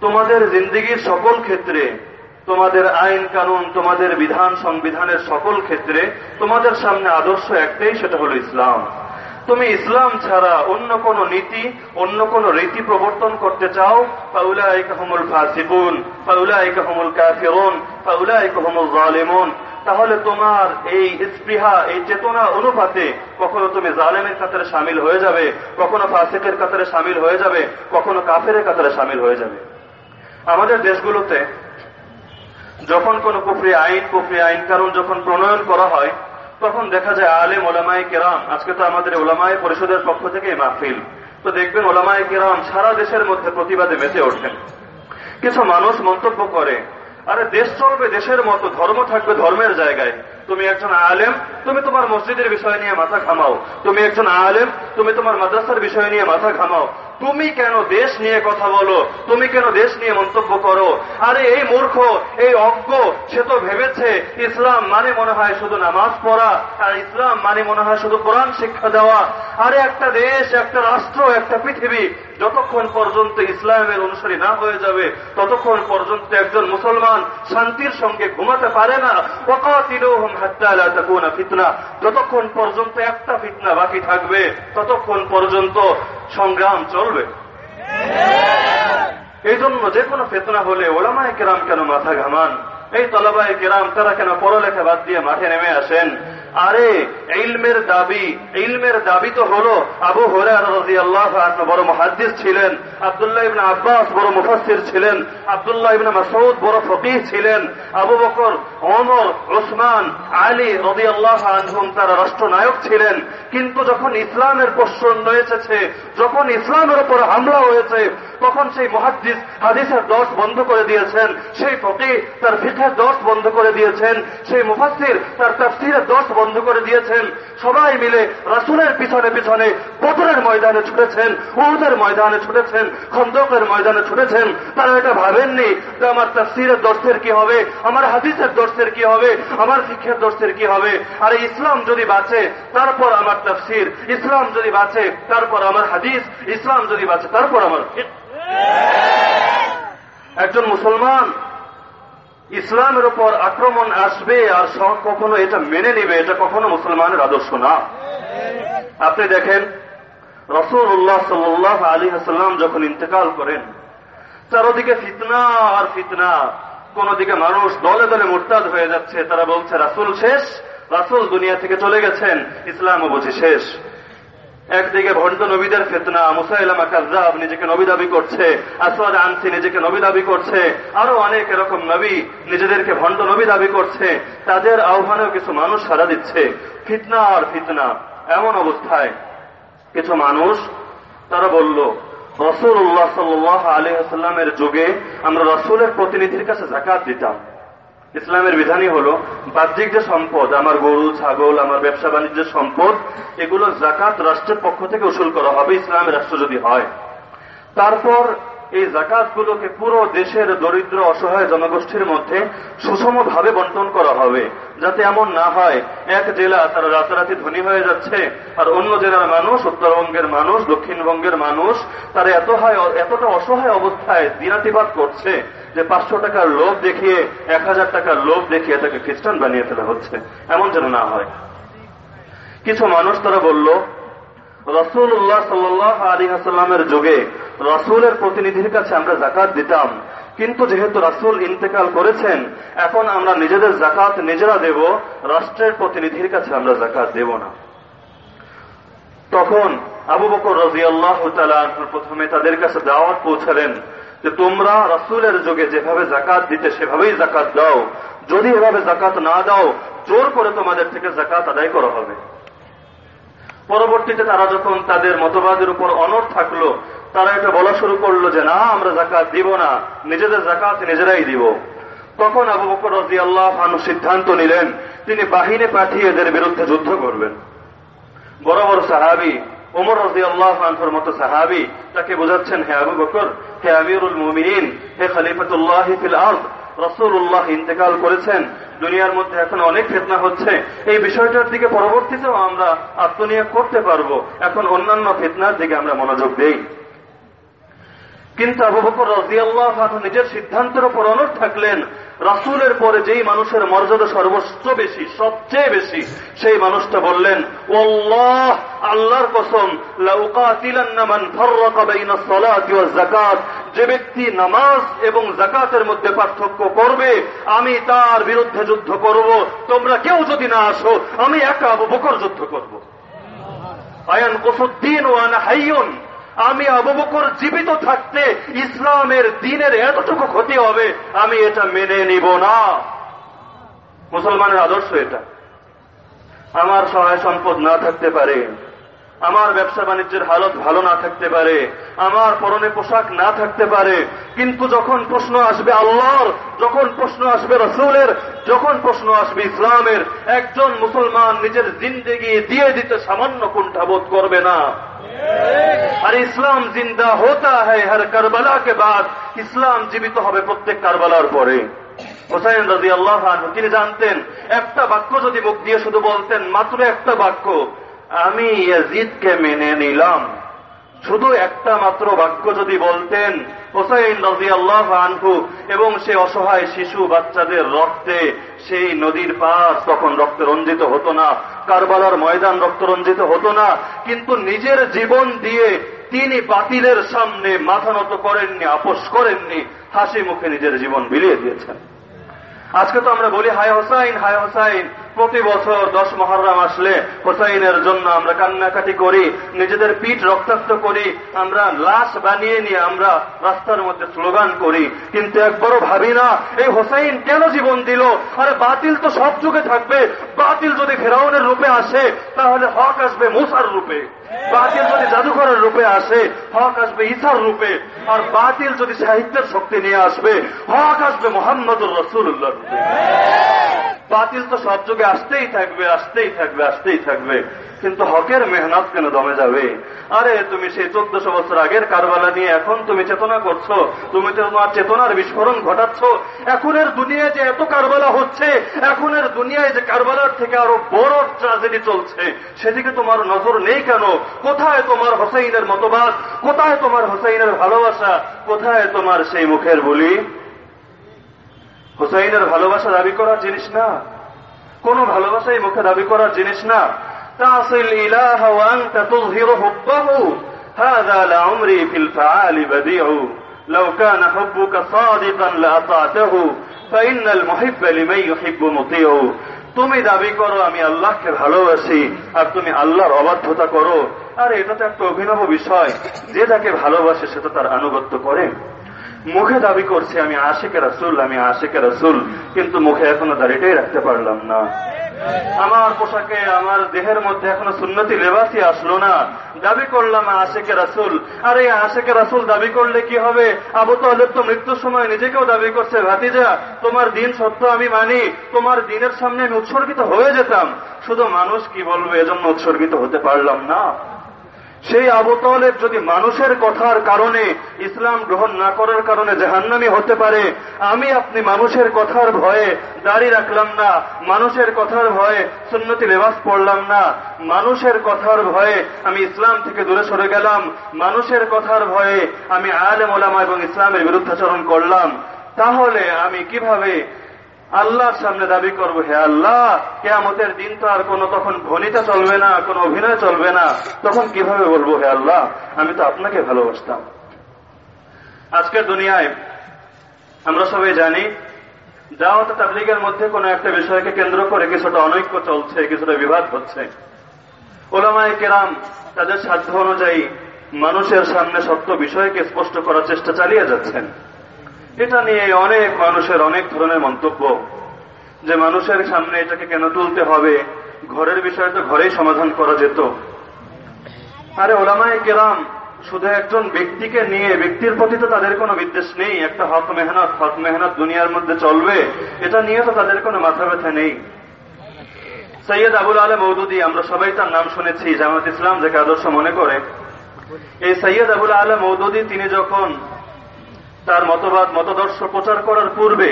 তোমাদের জিন্দিগির সকল ক্ষেত্রে, তোমাদের আইন কানুন, তোমাদের বিধান, সংবিধানের সকল ক্ষেত্রে তোমাদের সামনে আদর্শ একটাই, সেটা হলো ইসলাম। তুমি ইসলাম ছাড়া অন্য কোন নীতি, অন্য কোন রীতি প্রবর্তন করতে চাও? ফাউলাইকা হুমুল ফাসিকুন, ফাউলাইকা হুমুল কাফিরুন, ফাউলাইকা হুমুল জালিমুন। তাহলে তোমার এই স্পৃহা, এই চেতনা অনুপাতে কখনো তুমি জালেমের কাতারে সামিল হয়ে যাবে, কখনো ফাসিকের কাতারে সামিল হয়ে যাবে, কখনো কাফের কাতারে সামিল হয়ে যাবে। আমাদের দেশগুলোতে যখন কোন কুফরি আইন কুফরি আইন কারণ যখন প্রণয়ন করা হয় তখন দেখা যায় আলেম ওলামাই কেরাম, আজকে তো আমাদের ওলামাই পরিষদের পক্ষ থেকে মাহফিল। তো দেখবেন ওলামাই কেরাম সারা দেশের মধ্যে প্রতিবাদে মেতে ওঠেন। কিছু মানুষ মন্তব্য করে, আরে দেশ চলবে দেশের মতো, ধর্ম থাকবে ধর্মের জায়গায়। তুমি একজন আলেম, তুমি তোমার মসজিদের বিষয় নিয়ে মাথা ঘামাও। তুমি একজন আলেম, তুমি তোমার মাদ্রাসার বিষয় নিয়ে মাথা ঘামাও। তুমি কেন দেশ নিয়ে কথা বলো? তুমি কেন দেশ নিয়ে মন্তব্য করো? আরে, এই মূর্খ, এই অজ্ঞ, সে তো ভেবেছে ইসলাম মানে মনে হয় শুধু নামাজ পড়া, আর ইসলাম মানে মনে হয় শুধু কোরআন শিক্ষা দেওয়া। আরে, একটা দেশ, একটা রাষ্ট্র, একটা পৃথিবী, যতক্ষণ পর্যন্ত ইসলামের অনুসারী না হয়ে যাবে, ততক্ষণ পর্যন্ত একজন মুসলমান শান্তির সঙ্গে ঘুমাতে পারে না। ফিতনা। যতক্ষণ পর্যন্ত একটা ফিতনা বাকি থাকবে, ততক্ষণ পর্যন্ত সংগ্রাম চলবে এই জন্য যে কোনো ফেতনা হলে ওলামায় কেরাম কেন মাথা ঘামান এই তলাবায় কেরাম তারা কেন পড়ালেখা বাদ দিয়ে মাঠে নেমে আসেন আরে, ইলমের দাবি ইলমের দাবি তো হলো আবু আল্লাহ বড় মহাদ্দিস ছিলেন, আবদুল্লাহ ইবনে আব্বাস বড় মুফাসির ছিলেন, আবদুল্লাহ ইবনে মাসউদ বড় ফকিহ ছিলেন, আবু বকর, ওমর ওসমান আলী রদি আল্লাহ আনহুম তারা রাষ্ট্রনায়ক ছিলেন। কিন্তু যখন ইসলামের প্রশ্ন এসেছে যখন ইসলামের উপর হামলা হয়েছে, তখন সেই মহাদ্দিস হাদিসের দশ বন্ধ করে দিয়েছেন, সেই ফকিহ তার ফিখের দশ বন্ধ করে দিয়েছেন, সেই মুফাসির তার তাফসিরের দশ বন্ধ করে দিয়েছেন। সবাই মিলে রাসুলের পিছনে পিছনে বদরের ময়দানে ছুটেছেন, উহুদের ময়দানে ছুটেছেন, খন্দকের ময়দানে ছুটেছেন। তারা এটা ভাবেননি যে আমার তাফসিরের দর্শের কি হবে, আমার হাদিসের দর্শের কি হবে, আমার শিক্ষার দর্শের কি হবে। আর ইসলাম যদি বাঁচে, তারপর আমার তাফসির। ইসলাম যদি বাঁচে, তারপর আমার হাদিস। ইসলাম যদি বাঁচে, তারপর আমার একজন মুসলমান ইসলামের উপর আক্রমণ আসবে আর কখনো এটা মেনে নেবে, এটা কখনো মুসলমানের আদর্শ না। আপনি দেখেন রসুল্লাহ সাল্লাহ আলী হাসাল্লাম যখন ইন্তেকাল করেন, চারোদিকে ফিতনা আর ফিতনা। কোন দিকে মানুষ দলে দলে মোরতাদ হয়ে যাচ্ছে, তারা বলছে, রাসুল শেষ, রাসুল দুনিয়া থেকে চলে গেছেন ইসলামও বুঝি শেষ। একদিকে ভণ্ড নবীদের ফেতনা, মুসাইলামা কাজাব নিজেকে নবী দাবি করছে, আসওয়াদ আনসি নিজেকে নবী দাবি করছে, আরও অনেক এরকম নবী নিজেদেরকে ভণ্ড নবী দাবি করছে, তাদের আহ্বানেও কিছু মানুষ সারা দিচ্ছে। ফিতনা আর ফিতনা, এমন অবস্থায় কিছু মানুষ তারা বলল রসুল উল্লাহ সাল্লাহ আলী আসাল্লামের যুগে আমরা রসুলের প্রতিনিধির কাছে জাকাত দিতাম। ইসলামের বিধানই হল বাহ্যিক যে সম্পদ, আমার গরু, ছাগল, আমার ব্যবসা বাণিজ্যের সম্পদ, এগুলো জাকাত রাষ্ট্রের পক্ষ থেকে উসুল করা হবে, ইসলামের রাষ্ট্র যদি হয়। তারপর এই জাকাতগুলোকে পুরো দেশের দরিদ্র, অসহায় জনগোষ্ঠীর মধ্যে সুষমভাবে বন্টন করা হবে, যাতে এমন না হয় এক জেলা তারা রাতারাতি ধনী হয়ে যাচ্ছে, আর অন্য জেলার মানুষ, উত্তরবঙ্গের মানুষ, দক্ষিণবঙ্গের মানুষ, তারা এত হয়, এতটা অসহায় অবস্থায় দিনাতিবাদ করছে যে পাঁচশো টাকার লোভ দেখিয়ে, এক হাজার টাকার লোভ দেখিয়ে তাকে খ্রিস্টান বানিয়ে ফেলা হচ্ছে। এমন যেন না হয়। কিছু মানুষ তারা বলল রসুল উল্লাহ সাল্লাহ আলী হাসাল্লামের যুগে রসুলের প্রতিনিধির কাছে আমরা জাকাত দিতাম। কিন্তু যেহেতু রাসুল ইন্তেকাল করেছেন, এখন আমরা নিজেদের জাকাত নিজেরা দেব, রাষ্ট্রের প্রতিনিধির কাছে আমরা জাকাত দেব না। তখন আবু বকর রাজি আল্লাহ প্রথমে তাদের কাছে দাওয়াত পৌঁছালেন যে, তোমরা রাসুলের যুগে যেভাবে জাকাত দিতে সেভাবেই জাকাত দাও। যদি এভাবে জাকাত না দাও, জোর করে তোমাদের থেকে জাকাত আদায় করা হবে। পরবর্তীতে তারা যখন তাদের মতবাদের উপর অনর থাকল, তারা এটা বলা শুরু করল যে, না, আমরা জাকাত দিব না, নিজেদের জাকাত নিজেরাই দিব। তখন আবু বকর রাজি আল্লাহ ফানু সিদ্ধান্ত নিলেন, তিনি বাহিনী পাঠিয়ে এদের বিরুদ্ধে যুদ্ধ করবেন। বড় বড় সাহাবি ওমর রাজি আল্লাহ আনহুর মতো সাহাবি, তাকে বোঝাচ্ছেন, হে আবু বকর, হে আমিরুল মুমিন হে খলিফাতুল্লাহ ফিল আর্দ রসুল্লাহ ইন্তেকাল করেছেন। দুনিয়ার মধ্যে এখন অনেক ফেতনা হচ্ছে। এই বিষয়টার দিকে পরবর্তীতেও আমরা আত্মনিয়োগ করতে পারব। এখন অন্যান্য ফেতনার দিকে আমরা মনোযোগ দেই। কিন্তু আবু বকর রাজিয়াল্লাহ নিজের সিদ্ধান্তের উপর অনর থাকলেন, রাসুলের পরে যেই মানুষের মর্যাদা সর্বোচ্চ বেশি, সবচেয়ে বেশি, সেই মানুষটা বললেন ওল্লাহ আল্লাহর কসম যে ব্যক্তি নামাজ এবং জাকাতের মধ্যে পার্থক্য করবে, আমি তার বিরুদ্ধে যুদ্ধ করব, তোমরা কেউ যদি না আসো, আমি একা আবু বকর যুদ্ধ করব। আয়ান কসুদ্দিন ওয়ান হাইয়ন। আমি আবু বকর জীবিত থাকতে ইসলামের দিনের এতটুকু ক্ষতি হবে, আমি এটা মেনে নিব না। মুসলমানের আদর্শ এটা। আমার সহায় সম্পদ না থাকতে পারে, আমার ব্যবসা বাণিজ্যের হালত ভালো না থাকতে পারে, আমার পরনে পোশাক না থাকতে পারে, কিন্তু যখন প্রশ্ন আসবে আল্লাহর, যখন প্রশ্ন আসবে রসুলের, যখন প্রশ্ন আসবে ইসলামের, একজন মুসলমান নিজের জিন্দেগি দিয়ে দিতে সামান্য কুণ্ঠাবোধ করবে না। আর ইসলাম জিন্দা হতা হয় হর কারবালা কে বাদ, ইসলাম জীবিত হবে প্রত্যেক কারবালার পরে। হোসাইন রাজি আল্লাহ তিনি জানতেন, একটা বাক্য যদি মুখ দিয়ে শুধু বলতেন, মাত্র একটা বাক্য, আমি ইয়াজিদকে মেনে নিলাম। শুধু একটা মাত্র বাক্য যদি বলতেন, হোসাইন রাজি আল্লাহ আনহু এবং সে অসহায় শিশু বাচ্চাদের রক্তে সেই নদীর পাশ তখন রক্তে রঞ্জিত হতো না। কারবালার ময়দান রক্তরঞ্জিত হতো না, কিন্তু নিজের জীবন দিয়ে তিনি বাতিলের সামনে মাথা নত করেননি, আপোষ করেননি, হাসি মুখে নিজের জীবন বিলিয়ে দিয়েছেন। আজকে তো আমরা বলি, হায় হোসাইন হায় হোসাইন, প্রতি বছর দশ মহরম আসলে হোসাইনের জন্য আমরা কান্নাকাটি করি, নিজেদের পিঠ রক্তাক্ত করি, আমরা লাশ বানিয়ে নিয়ে আমরা রাস্তার মধ্যে স্লোগান করি। কিন্তু একবারও ভাবি না, এই হোসাইন কেন জীবন দিল? আরে বাতিল তো সব যুগে থাকবে, বাতিল যদি ফেরাউনের রূপে আসে, তাহলে হক আসবে মুসার রূপে। বাতিল যদি জাদুঘরের রূপে আসে, হক আসবে ইসার রূপে। আর বাতিল যদি সাহিত্যের শক্তি নিয়ে আসবে, হক আসবে মোহাম্মদুর রসুল্লাহ রূপে। বাতিল তো সব যুগে আসতেই থাকবে আসতেই থাকবে আসতেই থাকবে। কিন্তু হকের মেহনত কেন দমে যাবে? আরে, তুমি সেই চোদ্দশো বছর আগের কারবালা নিয়ে এখন তুমি চেতনা করছ, তুমি তোমার চেতনার বিস্ফোরণ ঘটাচ্ছ। এখনের দুনিয়ায় যে এত কারবালা হচ্ছে, এখনের দুনিয়ায় যে কারবালার থেকে আরও বড় ট্রাজেডি চলছে, সেদিকে তোমার নজর নেই কেন? কোথায় তোমার হোসাইনের মতবাদ কোথায় তোমার হোসাইনের ভালোবাসা কোথায় তোমার সেই মুখের বলি হুসাইনের ভালোবাসা দাবি করার জিনিস না কোন ভালোবাসাই মুখে দাবি করার জিনিস না তাসিল ইলাহ وانت تظهر حبه هذا لعمري في الفعال بديع لو كان حبك صادقا لاطعته فان المحب لمن يحب مطيع তুমি দাবি করো, আমি আল্লাহকে ভালোবাসি, আর তুমি আল্লাহর অবাধ্যতা করো। আর এটা তো একটা অভিনব বিষয়। যে তাকে ভালোবাসে সেটা তার আনুগত্য করে। মুখে দাবি করছে, আমি আশেকে রাসুল, আমি আশেকে রাসুল, কিন্তু মুখে এখনও দাঁড়িয়েটাই রাখতে পারলাম না। আমার পোশাকে, আমার দেহের মধ্যে এখনও সুন্নতি লেবাসই আসলো না। দাবি করলাম আশেকে রাসুল। আর এই আশেকে রাসুল দাবি করলে কি হবে? আবু তাহলেব তো মৃত্যুর সময় নিজেকেও দাবি করছে, ভাতিজা, তোমার দিন সত্য আমি মানি। তোমার দিনের সামনে আমি উৎসর্গিত হয়ে যেতাম। শুধু মানুষ কি বলবে? এজন্য উৎসর্গিত হতে পারলাম না। সেই আবু যদি মানুষের কথার কারণে ইসলাম গ্রহণ না করার কারণে জাহান্নামি হতে পারে, আমি আপনি মানুষের কথার ভয়ে দাড়ি রাখলাম না, মানুষের কথার ভয়ে সুন্নতি লেবাস পড়লাম না, মানুষের কথার ভয়ে আমি ইসলাম থেকে দূরে সরে গেলাম, মানুষের কথার ভয়ে আমি আলেম ওলামা এবং ইসলামের বিরুদ্ধাচরণ করলাম, তাহলে আমি কীভাবে আল্লাহর সামনে দাবি করব, হে আল্লাহ, কেয়ামতের দিন তো আর কোনো তখন ভনিতা চলবে না, কোনো অভিনয় চলবে না। তখন কীভাবে বলব, হে আল্লাহ, আমি তো আপনাকে ভালোবাসতাম। আজকের দুনিয়ায় আমরা সবাই জানি, দাওয়াত তাবলিগের মধ্যে কোনো একটা বিষয়কে কেন্দ্র করে কিছুটা অনৈক্য চলছে, কিছুটা বিবাদ হচ্ছে। ওলামায় কেরাম তাদের সাধ্য অনুযায়ী মানুষের সামনে সত্য বিষয়কে স্পষ্ট করার চেষ্টা চালিয়ে যাচ্ছেন। এটা নিয়ে অনেক মানুষের অনেক ধরনের মন্তব্য। যে মানুষের সামনে এটাকে কেন তুলতে হবে? ঘরের বিষয়ে তো ঘরেই সমাধান করা যেত। আরে ওলামায় কেরাম, শুধু একজন ব্যক্তিকে নিয়ে, ব্যক্তির প্রতি তো তাদের কোনো বিদ্বেষ নেই। একটা হক মেহনত হক মেহনত দুনিয়ার মধ্যে চলবে। এটা নিয়ে তো তাদের কোনো মাথা ব্যথা নেই। সৈয়দ আবুল আলম মৌদুদি, আমরা সবাই তার নাম শুনেছি, জামাত ইসলাম যাকে আদর্শ মনে করে। এই সৈয়দ আবুল আলম মৌদুদি, তিনি যখন তার মতবাদ, মতদর্শ প্রচার করার পূর্বে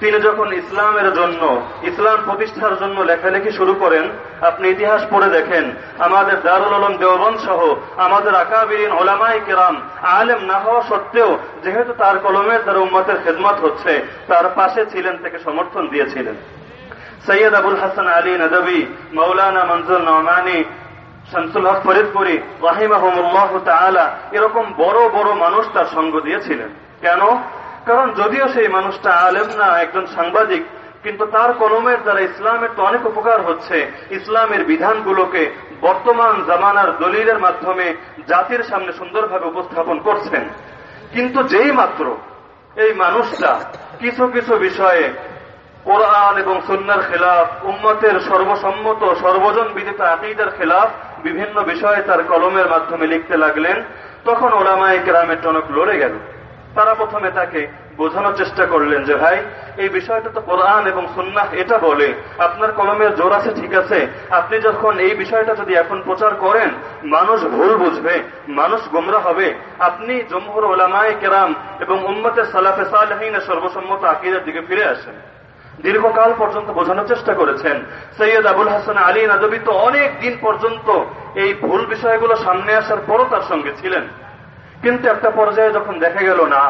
তিনি যখন ইসলামের জন্য, ইসলাম প্রতিষ্ঠার জন্য লেখালেখি শুরু করেন, আপনি ইতিহাস পড়ে দেখেন, আমাদের দারুল আলম দেওবন সহ আমাদের আকাবিরিন ওলামাই কেরাম আলেম না হওয়া সত্ত্বেও যেহেতু তার কলমের দ্বারা উম্মতের খেদমত হচ্ছে, তার পাশে ছিলেন থেকে সমর্থন দিয়েছিলেন। সৈয়দ আবুল হাসান আলী নদবী মৌলানা মঞ্জুর নমানি শামসুল হক ফরিদপুরি, রাহিমাহমুল্লাহ তাআলা, এরকম বড় বড় মানুষ তার সঙ্গ দিয়েছিলেন। কেন? কারণ যদিও সেই মানুষটা আলেম না, একজন সাংবাদিক, কিন্তু তার কলমের দ্বারা ইসলামের তো অনেক উপকার হচ্ছে। ইসলামের বিধানগুলোকে বর্তমান জামানার দলিলের মাধ্যমে জাতির সামনে সুন্দরভাবে উপস্থাপন করছেন। কিন্তু যেই মাত্র এই মানুষটা কিছু কিছু বিষয়ে কোরআন এবং সুন্নার খেলাফ, উম্মতের সর্বসম্মত সর্বজন বিদিত আকিদার খেলাফ বিভিন্ন বিষয়ে তার কলমের মাধ্যমে লিখতে লাগলেন, তখন ওলামায় গ্রামের টনক লড়ে গেল। তারা প্রথমে তাকে বোঝানোর চেষ্টা করলেন যে, ভাই, এই বিষয়টা তো কোরআন এবং সুন্নাহ এটা বলে। আপনার কলমের জোর আছে, ঠিক আছে। আপনি যখন এই বিষয়টা যদি এখন প্রচার করেন, মানুষ ভুল বুঝবে, মানুষ গোমরা হবে। আপনি জমহুর ওলামায় কেরাম এবং উম্মতের সালাফে সালহীনের সর্বসম্মত আকিদের দিকে ফিরে আসেন। দীর্ঘকাল পর্যন্ত বোঝানোর চেষ্টা করেছেন। সৈয়দ আবুল হাসান আলী নাদবী তো অনেক দিন পর্যন্ত এই ভুল বিষয়গুলো সামনে আসার পরও তার সঙ্গে ছিলেন। কিন্তু একটা পর্যায়ে যখন দেখা গেল, না,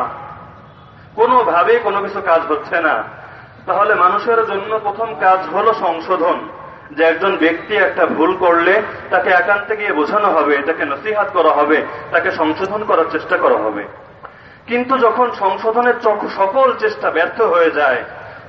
কোনোভাবে কোনো কিছু কাজ হচ্ছে না, তাহলে মানুষের জন্য প্রথম কাজ হলো সংশোধন, যে একজন ব্যক্তি একটা ভুল করলে তাকে একান্তে গিয়ে বোঝানো হবে, তাকে নসিহাত করা হবে, তাকে সংশোধন করার চেষ্টা করা হবে। কিন্তু যখন সংশোধনের সকল চেষ্টা ব্যর্থ হয়ে যায়,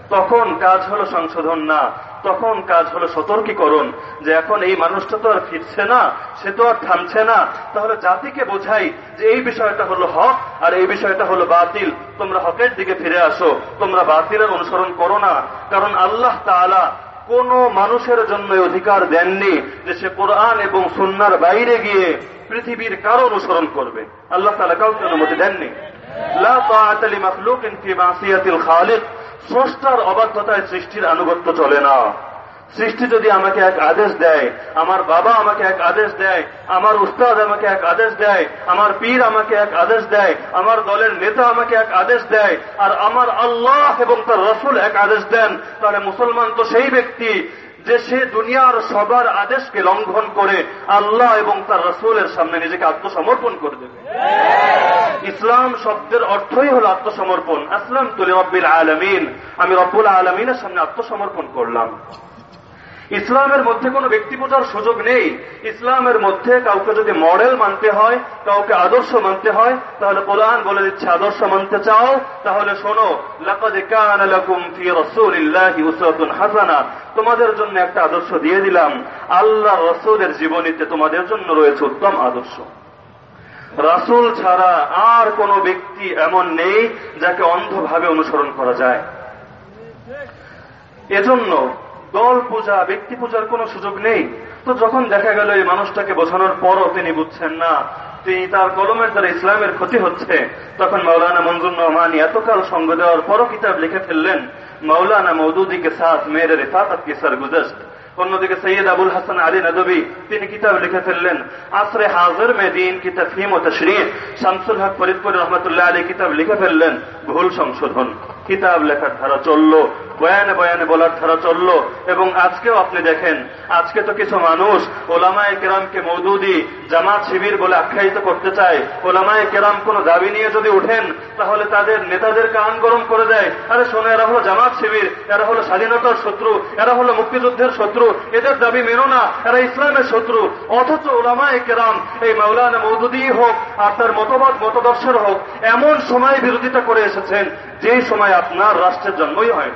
তখন কাজ হলো সংশোধন, না তখন কাজ হলো সতর্কীকরণ, যে এখন এই মানুষটা তো আর ফিরছে না, সে তো আর থামছে না। তাহলে জাতিকে বোঝাই যে এই বিষয়টা হলো হক আর এই বিষয়টা হলো বাতিল। তোমরা হকের দিকে ফিরে আসো, তোমরা বাতিলের অনুসরণ করো না। কারণ আল্লাহ তালা কোন মানুষের জন্য অধিকার দেননি যে সে কোরআন এবং সুন্নার বাইরে গিয়ে পৃথিবীর কারও অনুসরণ করবে। আল্লাহ তালা কাউকে অনুমতি দেননি। স্রষ্টার অবাধ্যতায় সৃষ্টির আনুগত্য চলে না। সৃষ্টি যদি আমাকে এক আদেশ দেয়, আমার বাবা আমাকে এক আদেশ দেয়, আমার উস্তাদ আমাকে এক আদেশ দেয়, আমার পীর আমাকে এক আদেশ দেয়, আমার দলের নেতা আমাকে এক আদেশ দেয়, আর আমার আল্লাহ এবং তার রসুল এক আদেশ দেন, তাহলে মুসলমান তো সেই ব্যক্তি সে দুনিয়ার সবার আদেশকে লঙ্ঘন করে আল্লাহ এবং তার রসুলের সামনে নিজেকে আত্মসমর্পণ করে দেবে। ইসলাম শব্দের অর্থই হল আত্মসমর্পণ। আসলাম তুলে রব্বিল আলমিন। আমি রব্বুল আলমিনের সামনে আত্মসমর্পণ করলাম। ইসলামের মধ্যে কোনো ব্যক্তি পূজার সুযোগ নেই। ইসলামের মধ্যে কাউকে যদি মডেল মানতে হয়, কাউকে আদর্শ মানতে হয়, তাহলে কোরআন বলে দিচ্ছে, আদর্শ মানতে চাও, তাহলে শোনো হাসানা। তোমাদের জন্য একটা আদর্শ দিয়ে দিলাম। আল্লাহ রসুলের জীবনীতে তোমাদের জন্য রয়েছে উত্তম আদর্শ। রাসুল ছাড়া আর কোন ব্যক্তি এমন নেই যাকে অন্ধভাবে অনুসরণ করা যায়। এজন্য দল পূজা, ব্যক্তি পূজার কোন সুযোগ নেই। তো যখন দেখা গেল এই মানুষটাকে বোঝানোর পরও তিনি বুঝছেন না, তিনি তার কলমের দ্বারা ইসলামের ক্ষতি হচ্ছে। তখন মৌলানা মঞ্জুর রহমানি এতকাল সঙ্গ দেওয়ার পরও কিতাব লিখে ফেললেন মৌলানা মৌদুদিকে সাথ, মেয়ের রেফাত কি সরগুজস্ত অন্যদিকে সৈয়দ আবুল হাসান আলী নদবী, তিনি কিতাব লিখে ফেললেন, আসরে হাজর মে দিন কি তফিম ও তশরিফ শামসুল হক ফরিদপুর রহমতুল্লাহ আলী কিতাব লিখে ফেললেন, ভুল সংশোধন। কিতাব লেখার ধারা চলল, বয়ানে বয়ানে বলার ধারা চলল, এবং আজকেও আপনি দেখেন, আজকে তো কিছু মানুষ ওলামায় কেরামকে মৌদুদি জামাত শিবির বলে আখ্যায়িত করতে চায়। ওলামায় কেরাম কোন দাবি নিয়ে যদি উঠেন তাহলে তাদের নেতাদের কান গরম করে দেয়। আরে শোনো, এরা হলো জামাত শিবির, এরা হলো স্বাধীনতার শত্রু, এরা হলো মুক্তিযুদ্ধের শত্রু, এদের দাবি মেনো না, এরা ইসলামের শত্রু। অথচ ওলামায় কেরাম, এই মৌলানা মৌদুদি হোক আর তার মতবাদ মতদর্শের হোক, এমন সময় বিরোধিতা করে এসেছেন যে সময় আপনার রাষ্ট্রের জন্মই হয়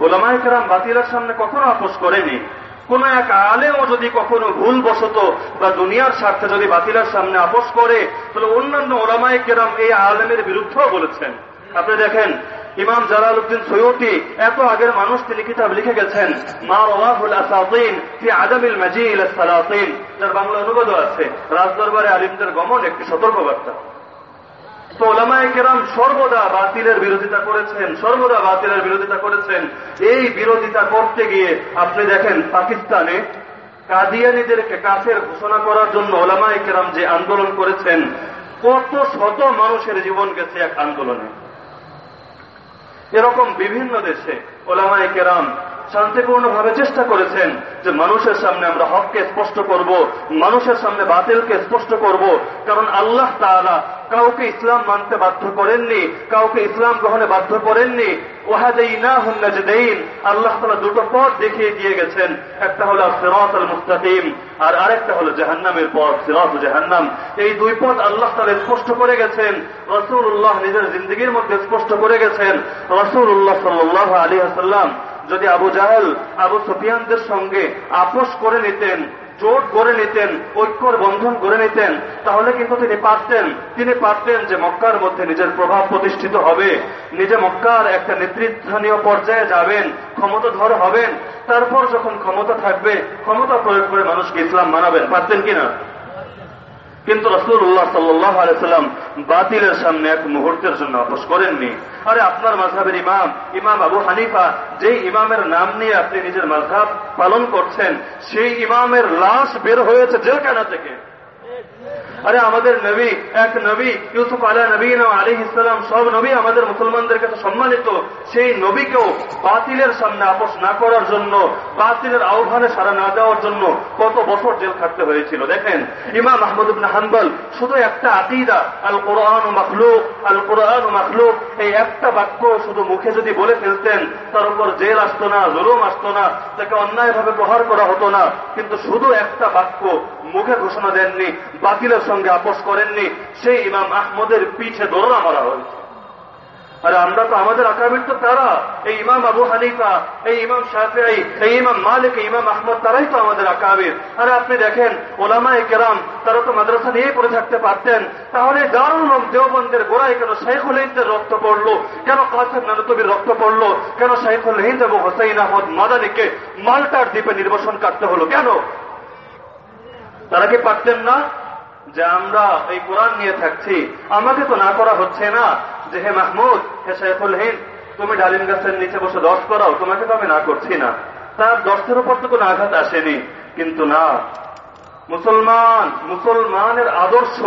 ওলামায় কেরাম বাতিলের সামনে কখনো আপোষ করেনি। কোন এক আলেও যদি কখনো ভুল বসত বা দুনিয়ার স্বার্থে যদি বাতিলের সামনে আপোষ করে, তাহলে অন্যান্য ওলামায় কেরাম এই আলেমের বিরুদ্ধেও বলেছেন। আপনি দেখেন, ইমাম জালাল উদ্দিন সৈয়দি এত আগের মানুষ তিনি কিতাব লিখে গেছেন, মা রওয়াহুল আসাতিন ফি আদামিল মাজিল সালাতিন যার বাংলা অনুবাদও আছে। রাজদরবারে আলিমদের গমন একটি সতর্কবার্তা। তো ওলামায় কেরাম সর্বদা বাতিলের বিরোধিতা করেছেন, সর্বদা বাতিলের বিরোধিতা করেছেন। এই বিরোধিতা করতে গিয়ে আপনি দেখেন পাকিস্তানে কাদিয়ানিদেরকে কাফের ঘোষণা করার জন্য ওলামায় কেরাম যে আন্দোলন করেছেন, কত শত মানুষের জীবন গেছে এক আন্দোলনে। এরকম বিভিন্ন দেশে ওলামায় কেরাম শান্তিপূর্ণভাবে চেষ্টা করেছেন যে মানুষের সামনে আমরা হককে স্পষ্ট করব, মানুষের সামনে বাতিলকে স্পষ্ট করব। কারণ আল্লাহ তাআলা কাউকে ইসলাম মানতে বাধ্য করেননি, কাউকে ইসলাম গ্রহণে বাধ্য করেননি। ওহাদেই না হুন্নাজদেইন আল্লাহ তালা দুটো পথ দেখিয়ে দিয়ে গেছেন। একটা হলো আল মুস্তাকিম, আর আরেকটা হলো জাহান্নামের পথ, সিরাত জাহান্নাম। এই দুই পথ আল্লাহ তালা স্পষ্ট করে গেছেন রসুল্লাহ নিজের জিন্দগির মধ্যে স্পষ্ট করে গেছেন। রসুল্লাহ সাল্লাহ আলী আসাল্লাম যদি আবু জাহেল, আবু সুফিয়ানদের সঙ্গে আপোষ করে নিতেন, জোট করে নিতেন, ঐক্যর বন্ধন করে নিতেন, তাহলে কিন্তু তিনি পারতেন। তিনি পারতেন যে মক্কার মধ্যে নিজের প্রভাব প্রতিষ্ঠিত হবে। নিজে মক্কার একটা নেতৃস্থানীয় পর্যায়ে যাবেন, ক্ষমতাধর হবেন। তারপর যখন ক্ষমতা থাকবে, ক্ষমতা প্রয়োগ করে মানুষকে ইসলাম মানাবেন। পারতেন কিনা? কিন্তু রসুল্লাহ সাল্লাহ আলাইসাল্লাম বাতিলের সামনে এক মুহূর্তের জন্য আপোষ করেননি। আরে আপনার মাঝাবের ইমাম ইমাম আবু হানিফা যে ইমামের নাম নিয়ে আপনি নিজের মাঝহাব পালন করছেন, সেই ইমামের লাশ বের হয়েছে জেলখানা থেকে। আরে আমাদের নবী, এক নবী, ইউসুফ আলা নবীন আলী ইসলাম সব নবী আমাদের মুসলমানদের কাছে সম্মানিত। সেই নবীকেও বাতিলের সামনে আপোষ না করার জন্য, বাতিলের আহ্বানে সারা না দেওয়ার জন্য কত বছর জেল থাকতে হয়েছিল। দেখেন, ইমাম ইবনে হানবল শুধু একটা আকিদা আল কোরআন মখলুক আল কোরআন মখলুক, এই একটা বাক্য শুধু মুখে যদি বলে ফেলতেন, তার উপর জেল আসতো না, জুলুম আসতো না, তাকে অন্যায়ভাবে প্রহার করা হতো না। কিন্তু শুধু একটা বাক্য মুখে ঘোষণা দেননি, বাতিলের সঙ্গে আপোষ করেননি, সেই ইমাম আহমদের পিঠে দৌড়া মারা হয়েছে। আর আমরা তো আমাদের আকাবির তো তারা, এই ইমাম আবু হানিফা, এই ইমাম শাফিআই এই ইমাম মালিক ইমাম আহমদ, তারাই তো আমাদের আকাবির। আরে আপনি দেখেন ওলামা কেরাম, তারা তো মাদ্রাসা নিয়েই পড়ে থাকতে পারতেন। তাহলে দারুল দেওবন্দের গোড়ায় কেন শেখুল হিন্দের রক্ত পড়ল? কেন কাসেম নানতবির রক্ত পড়ল? কেন শেখুল হিন্দ এবং হোসাইন আহমদ মাদানিকে মাল্টার দ্বীপে নির্বাসন কাটতে হলো? কেন? তারা কি পারতেন না? যে আমরা এই কোরআন নিয়ে থাকছি, আমাকে তো না করা হচ্ছে না। যে হে মাহমুদ, হে শেখুল হিন্দ, তুমি ডালিম গাছের নিচে বসে দশ করাও, তোমাকে তো আমি না করছি না। তার দশের উপর তো কোনো আঘাত আসেনি। কিন্তু না, মুসলমান, মুসলমানের আদর্শ,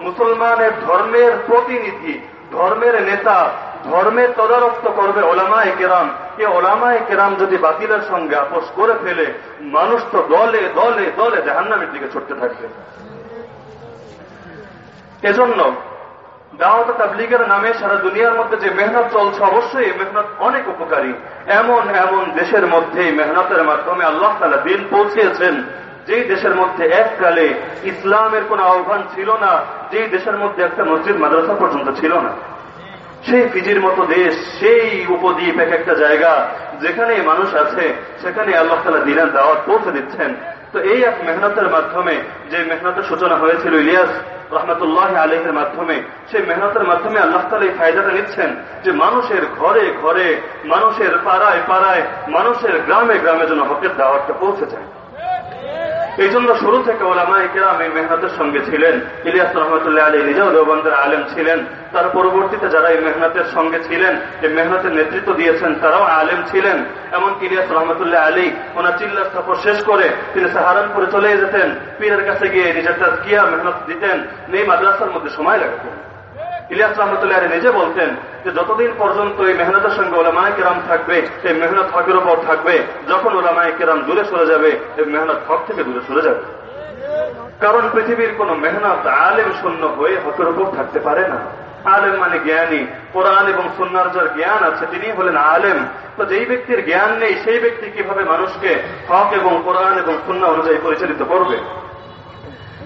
মুসলমানের ধর্মের প্রতিনিধি, ধর্মের নেতা, ধর্মের তদারক্ত করবে ওলামায় কেরাম। এ ওলামায় কেরাম যদি বাতিলের সঙ্গে আপোষ করে ফেলে, মানুষ তো দলে দলে দলে জাহান্নামের দিকে ছুটতে থাকবে। এজন্য দাওয়াত তাবলিগের নামে সারা দুনিয়ার মধ্যে যে মেহনত চলছে অবশ্যই এই মেহনত অনেক উপকারী। এমন এমন দেশের মধ্যে মেহনতের মাধ্যমে আল্লাহ তালা দিন পৌঁছিয়েছেন। যেই দেশের মধ্যে এককালে ইসলামের কোন আহ্বান ছিল না, যেই দেশের মধ্যে একটা মসজিদ, মাদ্রাসা পর্যন্ত ছিল না। সেই ফিজির মতো দেশ, সেই উপদ্বীপ এক একটা জায়গা, যেখানে মানুষ আছে, সেখানে আল্লাহ তালা দিনের দাওয়াত পৌঁছে দিচ্ছেন। তো এই এক মেহনতের মাধ্যমে, যে মেহনতের সূচনা হয়েছিল ইলিয়াস রহমতুল্লাহ আলহের মাধ্যমে, সেই মেহনতের মাধ্যমে আল্লাহ তালা এই ফায়দাটা নিচ্ছেন যে মানুষের ঘরে ঘরে, মানুষের পাড়ায় পাড়ায়, মানুষের গ্রামে গ্রামে যেন হকের দাওয়াতটা পৌঁছে যায়। এই জন্য শুরু থেকে ওলামাই কেরাম এই মেহনতের সঙ্গে ছিলেন। ইলিয়াস রহমতুল্লাহ আলী নিজেও দেওবন্দের আলেম ছিলেন। তার পরবর্তীতে যারা এই মেহনতের সঙ্গে ছিলেন এই মেহনতের নেতৃত্ব দিয়েছেন, তারাও আলেম ছিলেন। এমন ইলিয়াস রহমতুল্লাহ আলী ওনার চিল্লা সফর শেষ করে তিনি সাহারানপুরে চলে যেতেন। পীরের কাছে গিয়ে নিজের কিয়া মেহনত দিতেন। এই মাদ্রাসার মধ্যে সময় লাগতেন ইলিয়াস রহমতুল্লাহ নিজে বলতেন যে যতদিন পর্যন্ত এই মেহনতের সঙ্গে ওলামায় কেরাম থাকবে, এই মেহনত হকের উপর থাকবে, যখন ওলামায় কেরাম দূরে সরে যাবে, এই মেহনত হক থেকে দূরে সরে যাবে। কারণ পৃথিবীর কোন মেহনত আলেম শূন্য হয়ে হকের উপর থাকতে পারে না। আলেম মানে জ্ঞানী। কোরআন এবং সুন্নার যার জ্ঞান আছে, তিনি হলেন আলেম। তো যেই ব্যক্তির জ্ঞান নেই, সেই ব্যক্তি কীভাবে মানুষকে হক এবং কোরআন এবং সুন্না অনুযায়ী পরিচালিত করবে?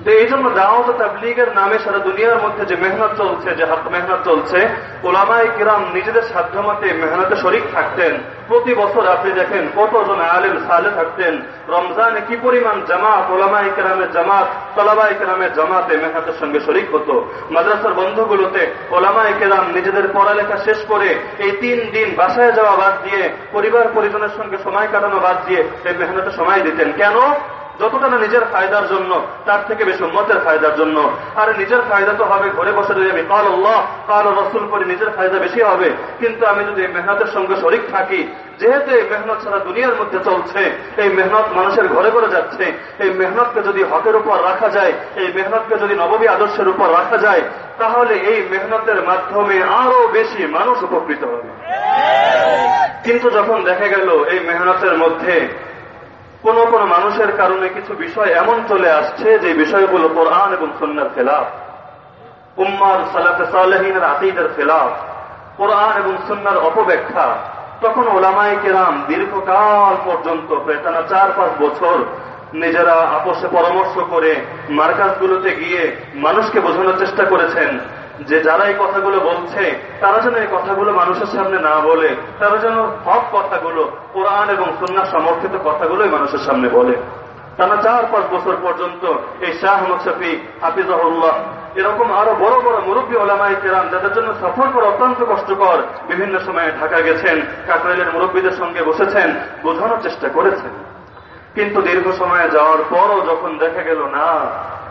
তো এই জন্য দাওয়াত তাবলিগের নামে সারা দুনিয়ার মধ্যে যে মেহনত চলছে, যে হক মেহনত চলছে ওলামাই কিরাম নিজেদের সাধ্যমতে মেহনতে শরিক থাকতেন। প্রতি বছর আপনি দেখেন কতজন আলেম সালে থাকতেন। রমজানে কি পরিমাণ জামাত ওলামাই কেরামের জামাত তলাবাই কেরামের জামাতে মেহনতের সঙ্গে শরিক হতো। মাদ্রাসার বন্ধুগুলোতে ওলামাই কেরাম নিজেদের পড়ালেখা শেষ করে এই তিন দিন বাসায় যাওয়া বাদ দিয়ে পরিবার পরিজনের সঙ্গে সময় কাটানো বাদ দিয়ে এই মেহনতে সময় দিতেন। কেন? যতটা না নিজের ফায়দার জন্য, তার থেকে বেশি উন্মতের ফায়দার জন্য। আর নিজের ফায়দা তো হবে ঘরে বসে যদি আমি কাল আল্লাহ, কাল রসুল করে নিজের ফায়দা বেশি হবে। কিন্তু আমি যদি মেহনতের সঙ্গে শরিক থাকি, যেহেতু এই মেহনত সারা দুনিয়ার মধ্যে চলছে, এই মেহনত মানুষের ঘরে ঘরে যাচ্ছে, এই মেহনতকে যদি হকের উপর রাখা যায়, এই মেহনতকে যদি নবমী আদর্শের উপর রাখা যায়, তাহলে এই মেহনতের মাধ্যমে আরও বেশি মানুষ উপকৃত হবে। কিন্তু যখন দেখা গেল এই মেহনতের মধ্যে কোন কোন মানুষের কারণে কিছু বিষয় এমন চলে আসছে যে বিষয়গুলো কোরআন এবং সন্ন্যার খেলাফ। উম্মার সালাফে সালেহিনের আতিদের খেলাফ, কোরআন এবং সন্ন্যার অপব্যাখ্যা। তখন ওলামাই কেরাম দীর্ঘকাল পর্যন্ত, প্রায় টানা চার পাঁচ বছর, নিজেরা আপোষে পরামর্শ করে মার্কাজগুলোতে গিয়ে মানুষকে বোঝানোর চেষ্টা করেছেন। যে যারা এই কথাগুলো বলছে, তারা যেন এই কথাগুলো মানুষের সামনে না বলে, তারা যেন হক কথাগুলো, কোরআন এবং সন্ন্যাস সমর্থিত কথাগুলোই মানুষের সামনে বলে। টানা চার পাঁচ বছর পর্যন্ত এই শাহ মুসফি হাফিজাহুল্লাহ, এরকম আরও বড় বড় মুরব্বী ওলামাই কেরাম, যাদের জন্য সফর করা অত্যন্ত কষ্টকর, বিভিন্ন সময়ে ঢাকা গেছেন কাকরাইলের মুরব্বীদের সঙ্গে বসেছেন, বোঝানোর চেষ্টা করেছেন। কিন্তু দীর্ঘ সময়ে যাওয়ার পরও যখন দেখা গেল, না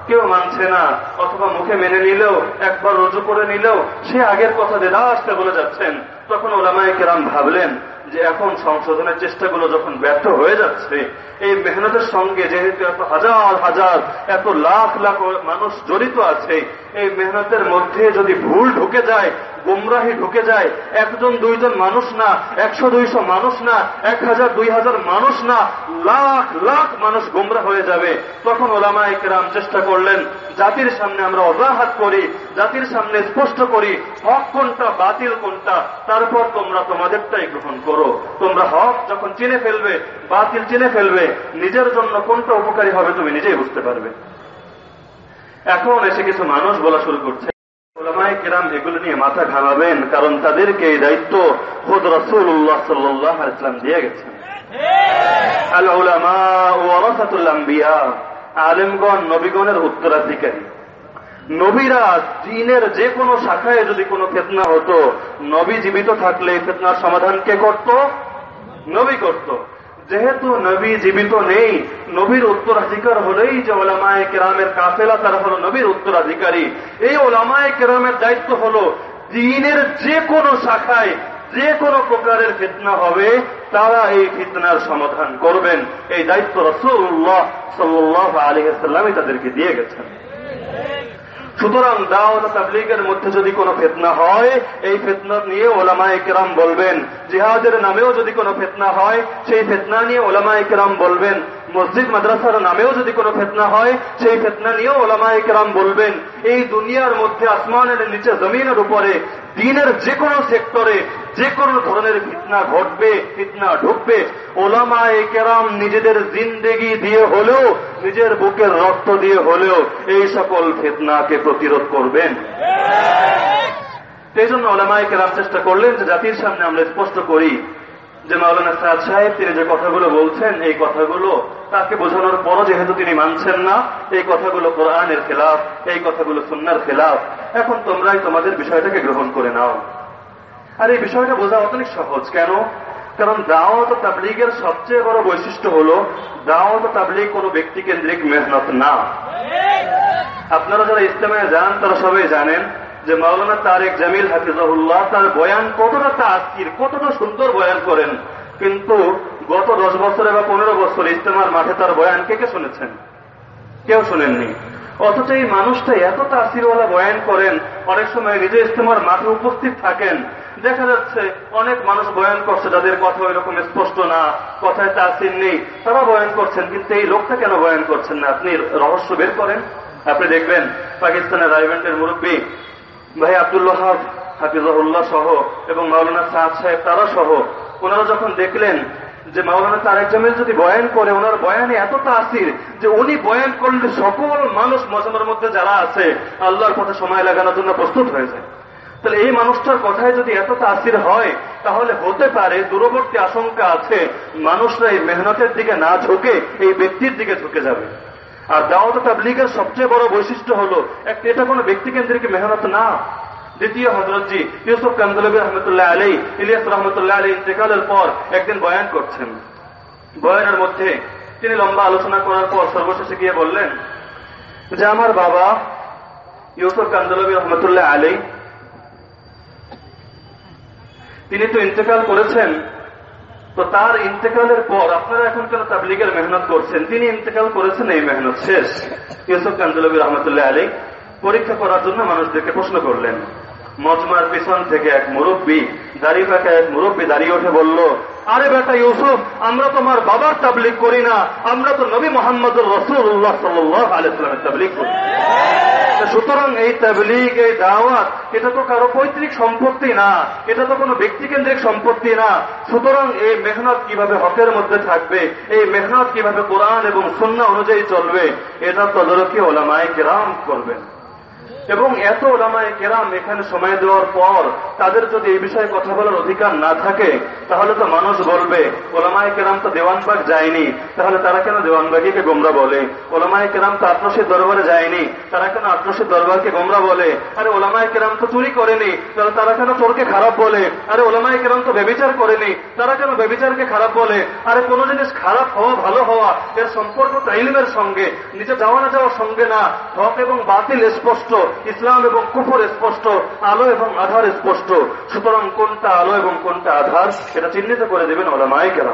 কেউ মানছে না, অথবা মুখে মেনে নিলেও, একবার রুজু করে নিলেও, সে আগের কথা দেদা আসতে বলে যাচ্ছেন, তখন ওলামায় কেরাম ভাবলেন যে এখন সংশোধনের চেষ্টাগুলো যখন ব্যর্থ হয়ে যাচ্ছে, এই মেহনতের সঙ্গে যেহেতু এত হাজার হাজার, এত লাখ লাখ মানুষ জড়িত আছে, এই মেহনতের মধ্যে যদি ভুল ঢুকে যায় গুমরাহি ঢুকে যায়। একজন, দুইজন মানুষ না, একশো দুইশো মানুষ না, এক হাজার, দুই হাজার মানুষ না, লাখ লাখ মানুষ গুমরা হয়ে যাবে। তখন ওলামা একরাম চেষ্টা করলেন, জাতির সামনে আমরা অজাহাত করি, জাতির সামনে স্পষ্ট করি, হক কোনটা, বাতিল কোনটা, তারপর তোমরা তোমাদেরটাই গ্রহণ করো। তোমরা হক যখন চিনে ফেলবে, বাতিল চিনে ফেলবে, নিজের জন্য কোনটা উপকারী হবে তুমি নিজেই বুঝতে পারবে। এখন এসে কিছু মানুষ বলা শুরু করছে। এগুলো নিয়ে মাথা কারণ তাদেরকে এই দায়িত্ব রসুল্লাহ সাল্লাহ ইসলাম দিয়ে নবীগণের উত্তরাধিকারী। নবীরা দিনের যে কোনো শাখায় যদি কোনো ফেতনা হতো, নবী জীবিত থাকলে ফেতনার সমাধান কে করত? নবী করত। যেহেতু নবী জীবিত নেই, নবীর উত্তরাধিকার হলেই যে ওলামায় কেরামের কাফেলা তারা হলো নবীর উত্তরাধিকারী। এই ওলামায় কেরামের দায়িত্ব হলো দিনের যে কোনো শাখায় যে কোনো প্রকারের ফিতনা হবে, তারা এই ফিতনার সমাধান করবেন। এই দায়িত্ব রসুল্লাহ সাল্লাহ আলহামই তাদেরকে দিয়ে গেছেন। সুতরাং দাওয়াত তাবলিগের মধ্যে যদি কোনো ফেতনা হয়, এই ফেতনা নিয়ে ওলামা একরাম বলবেন। জিহাদের নামেও যদি কোনো ফেতনা হয়, সেই ফেতনা নিয়ে ওলামা একরাম বলবেন। মসজিদ মাদ্রাসার নামেও যদি কোনো ফেতনা হয় সেই ফেতনা নিয়েও ওলামায় কেরাম বলবেন এই দুনিয়ার মধ্যে আসমানের নিচে জমিনের উপরে দিনের যে কোনো সেক্টরে যে কোনো ধরনের ফিতনা ঘটবে ফিতনা ঢুকবে ওলামায় কেরাম নিজেদের জিন্দেগি দিয়ে হলেও নিজের বুকের রক্ত দিয়ে হলেও এই সকল ফিতনাকে প্রতিরোধ করবেন। সেই জন্য ওলামায় কেরাম চেষ্টা করলেন যে জাতির সামনে আমরা স্পষ্ট করি যে মাওলানা সাদ সাহেব, তিনি যে কথাগুলো বলছেন, এই কথাগুলো তাকে বোঝানোর পরও যেহেতু তিনি মানছেন না, এই কথাগুলো কোরআনের খেলাফ, এই কথাগুলো সুন্নার খেলাফ, এখন তোমরাই তোমাদের বিষয়টাকে গ্রহণ করে নাও। আর এই বিষয়টা বোঝা অনেক সহজ। কেন? কারণ দাওয়াত তাবলিগের সবচেয়ে বড় বৈশিষ্ট্য হল, দাওয়াত তাবলিগ কোনো ব্যক্তি কেন্দ্রিক মেহনত না। আপনারা যারা ইসলামে যান, তারা সবাই জানেন যে মাওলানা তারেক জামিল হাফিজাহুল্লাহ তার বয়ান কতটা তাস্কির কতটা সুন্দর বয়ান করেন। কিন্তু গত দশ বছরে বা পনেরো বছর ইস্তেমার মাঠে তার বয়ান কে কে শুনেছেন? কেউ শুনেননি। অথচ এই মানুষটা এত তাসিরওয়ালা বয়ান করেন, অনেক সময় নিজে ইস্তেমার মাঠে উপস্থিত থাকেন। দেখা যাচ্ছে অনেক মানুষ বয়ান করছে, যাদের কথা ওই রকম স্পষ্ট না, কথায় তাসির নেই। তারা বয়ান করছেন, কিন্তু এই লোকটা কেন বয়ান করছেন না? আপনি রহস্য বের করেন। আপনি দেখবেন, পাকিস্তানের রাইভেন্টের মুরব্বী ভাই আব্দুল্লাহ হাফিজাহুল্লাহ সহ এবং মাওলানা সাদ সাহেব তারা সহ, ওনারা যখন দেখলেন যে মাওলানা তারেক জামিল যদি বয়ান করে, ওনার বয়ানে এত তাসির যে উনি বয়ান করলে সকল মানুষ মজমার মধ্যে যারা আছে, আল্লাহর পথে সময় লাগানোর জন্য প্রস্তুত হয়ে যায়। তাহলে এই মানুষটার কথায় যদি এত তাসির হয়, তাহলে হতে পারে দূরবর্তী আশঙ্কা আছে, মানুষরা এই মেহনতের দিকে না ঝুঁকে, এই ব্যক্তির দিকে ঝুঁকে যাবে। আর দাওয়াত তাবলিগের সবচেয়ে বড় বৈশিষ্ট্য হলো, একটা এটা কোনো ব্যক্তি কেন্দ্রিক মেহনত না। দ্বিতীয় হজরতজি ইউসুফ কান্দলবী রহমতুল্লাহ আলী ইলিয়াস রহমতুল্লাহ আলী ইন্তেকালের পর একদিন বয়ান করছেন। বয়ানের মধ্যে তিনি লম্বা আলোচনা করার পর সর্বশেষে গিয়ে বললেন, যে আমার বাবা ইউসুফ কান্দলবী রহমতুল্লাহ আলী তিনি তো ইন্তেকাল করেছেন তো তার ইন্তেকালের পর আপনারা এখন কেন তাবলিগের মেহনত করছেন? তিনি ইন্তেকাল করেছেন, এই মেহনত শেষ। ইউসুফ কান্দুলবী রহমতুল্লাহ আলী পরীক্ষা করার জন্য মানুষদেরকে প্রশ্ন করলেন। মজমার পিছন থেকে এক মুরব্বী দাঁড়িয়ে থাকা এক মুরব্বী দাঁড়িয়ে উঠে বলল আরে বেটা ইউসুফ, আমরা তোমার বাবার তাবলিগ করি না। আমরা তো নবী মোহাম্মদ রসুল্লাহ সাল্লাহ আলাইসলামের তাবলিগ করি। সুতরাং এই তাবলিগ, এই দাওয়াত, এটা তো কারও পৈতৃক সম্পত্তি না। এটা তো কোনো ব্যক্তিকেন্দ্রিক সম্পত্তি না। সুতরাং এই মেহনত কীভাবে হকের মধ্যে থাকবে? এই মেহনত কীভাবে কোরআন এবং সন্না অনুযায়ী চলবে? এটা তদারকি ওলামায় কেরাম করবেন। এবং এত ওলামায় কেরাম এখানে সময় দেওয়ার পর তাদের যদি এই বিষয়ে কথা বলার অধিকার না থাকে, তাহলে তো মানুষ বলবে ওলামায় কেরাম তো দেওয়ানবাগ যায়নি, তাহলে তারা কেন দেওয়ানবাগিকে গোমরা বলে? ওলামায় কেরাম তো আত্মসীর দরবারে যায়নি, তারা কেন আত্মসীর দরবারকে গোমরা বলে? আরে ওলামায় কেরাম তো চুরি করেনি, তাহলে তারা কেন চোরকে খারাপ বলে? আরে ওলামায় কেরাম তো বেবিচার করেনি, তারা কেন বেবিচারকে খারাপ বলে? আরে কোন জিনিস খারাপ হওয়া, ভালো হওয়া, এর সম্পর্ক তো ইলমের সঙ্গে, নিজে যাওয়া না যাওয়ার সঙ্গে না, হক এবং বাতিল স্পষ্ট। ইসলাম এবং কুফর স্পষ্ট, আলো এবং আধার স্পষ্ট। সুতরাং কোনটা আলো এবং কোনটা আধার, সেটা চিহ্নিত করে দেবেন ওরা মায়িকেরা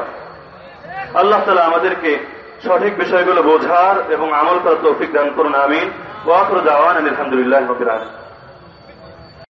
আল্লাহ তালা আমাদেরকে সঠিক বিষয়গুলো বোঝার এবং আমল করার তৌফিক দান করুন, আমিন। ওয়াকর দাওয়ান আলহামদুলিল্লাহ রবির আলম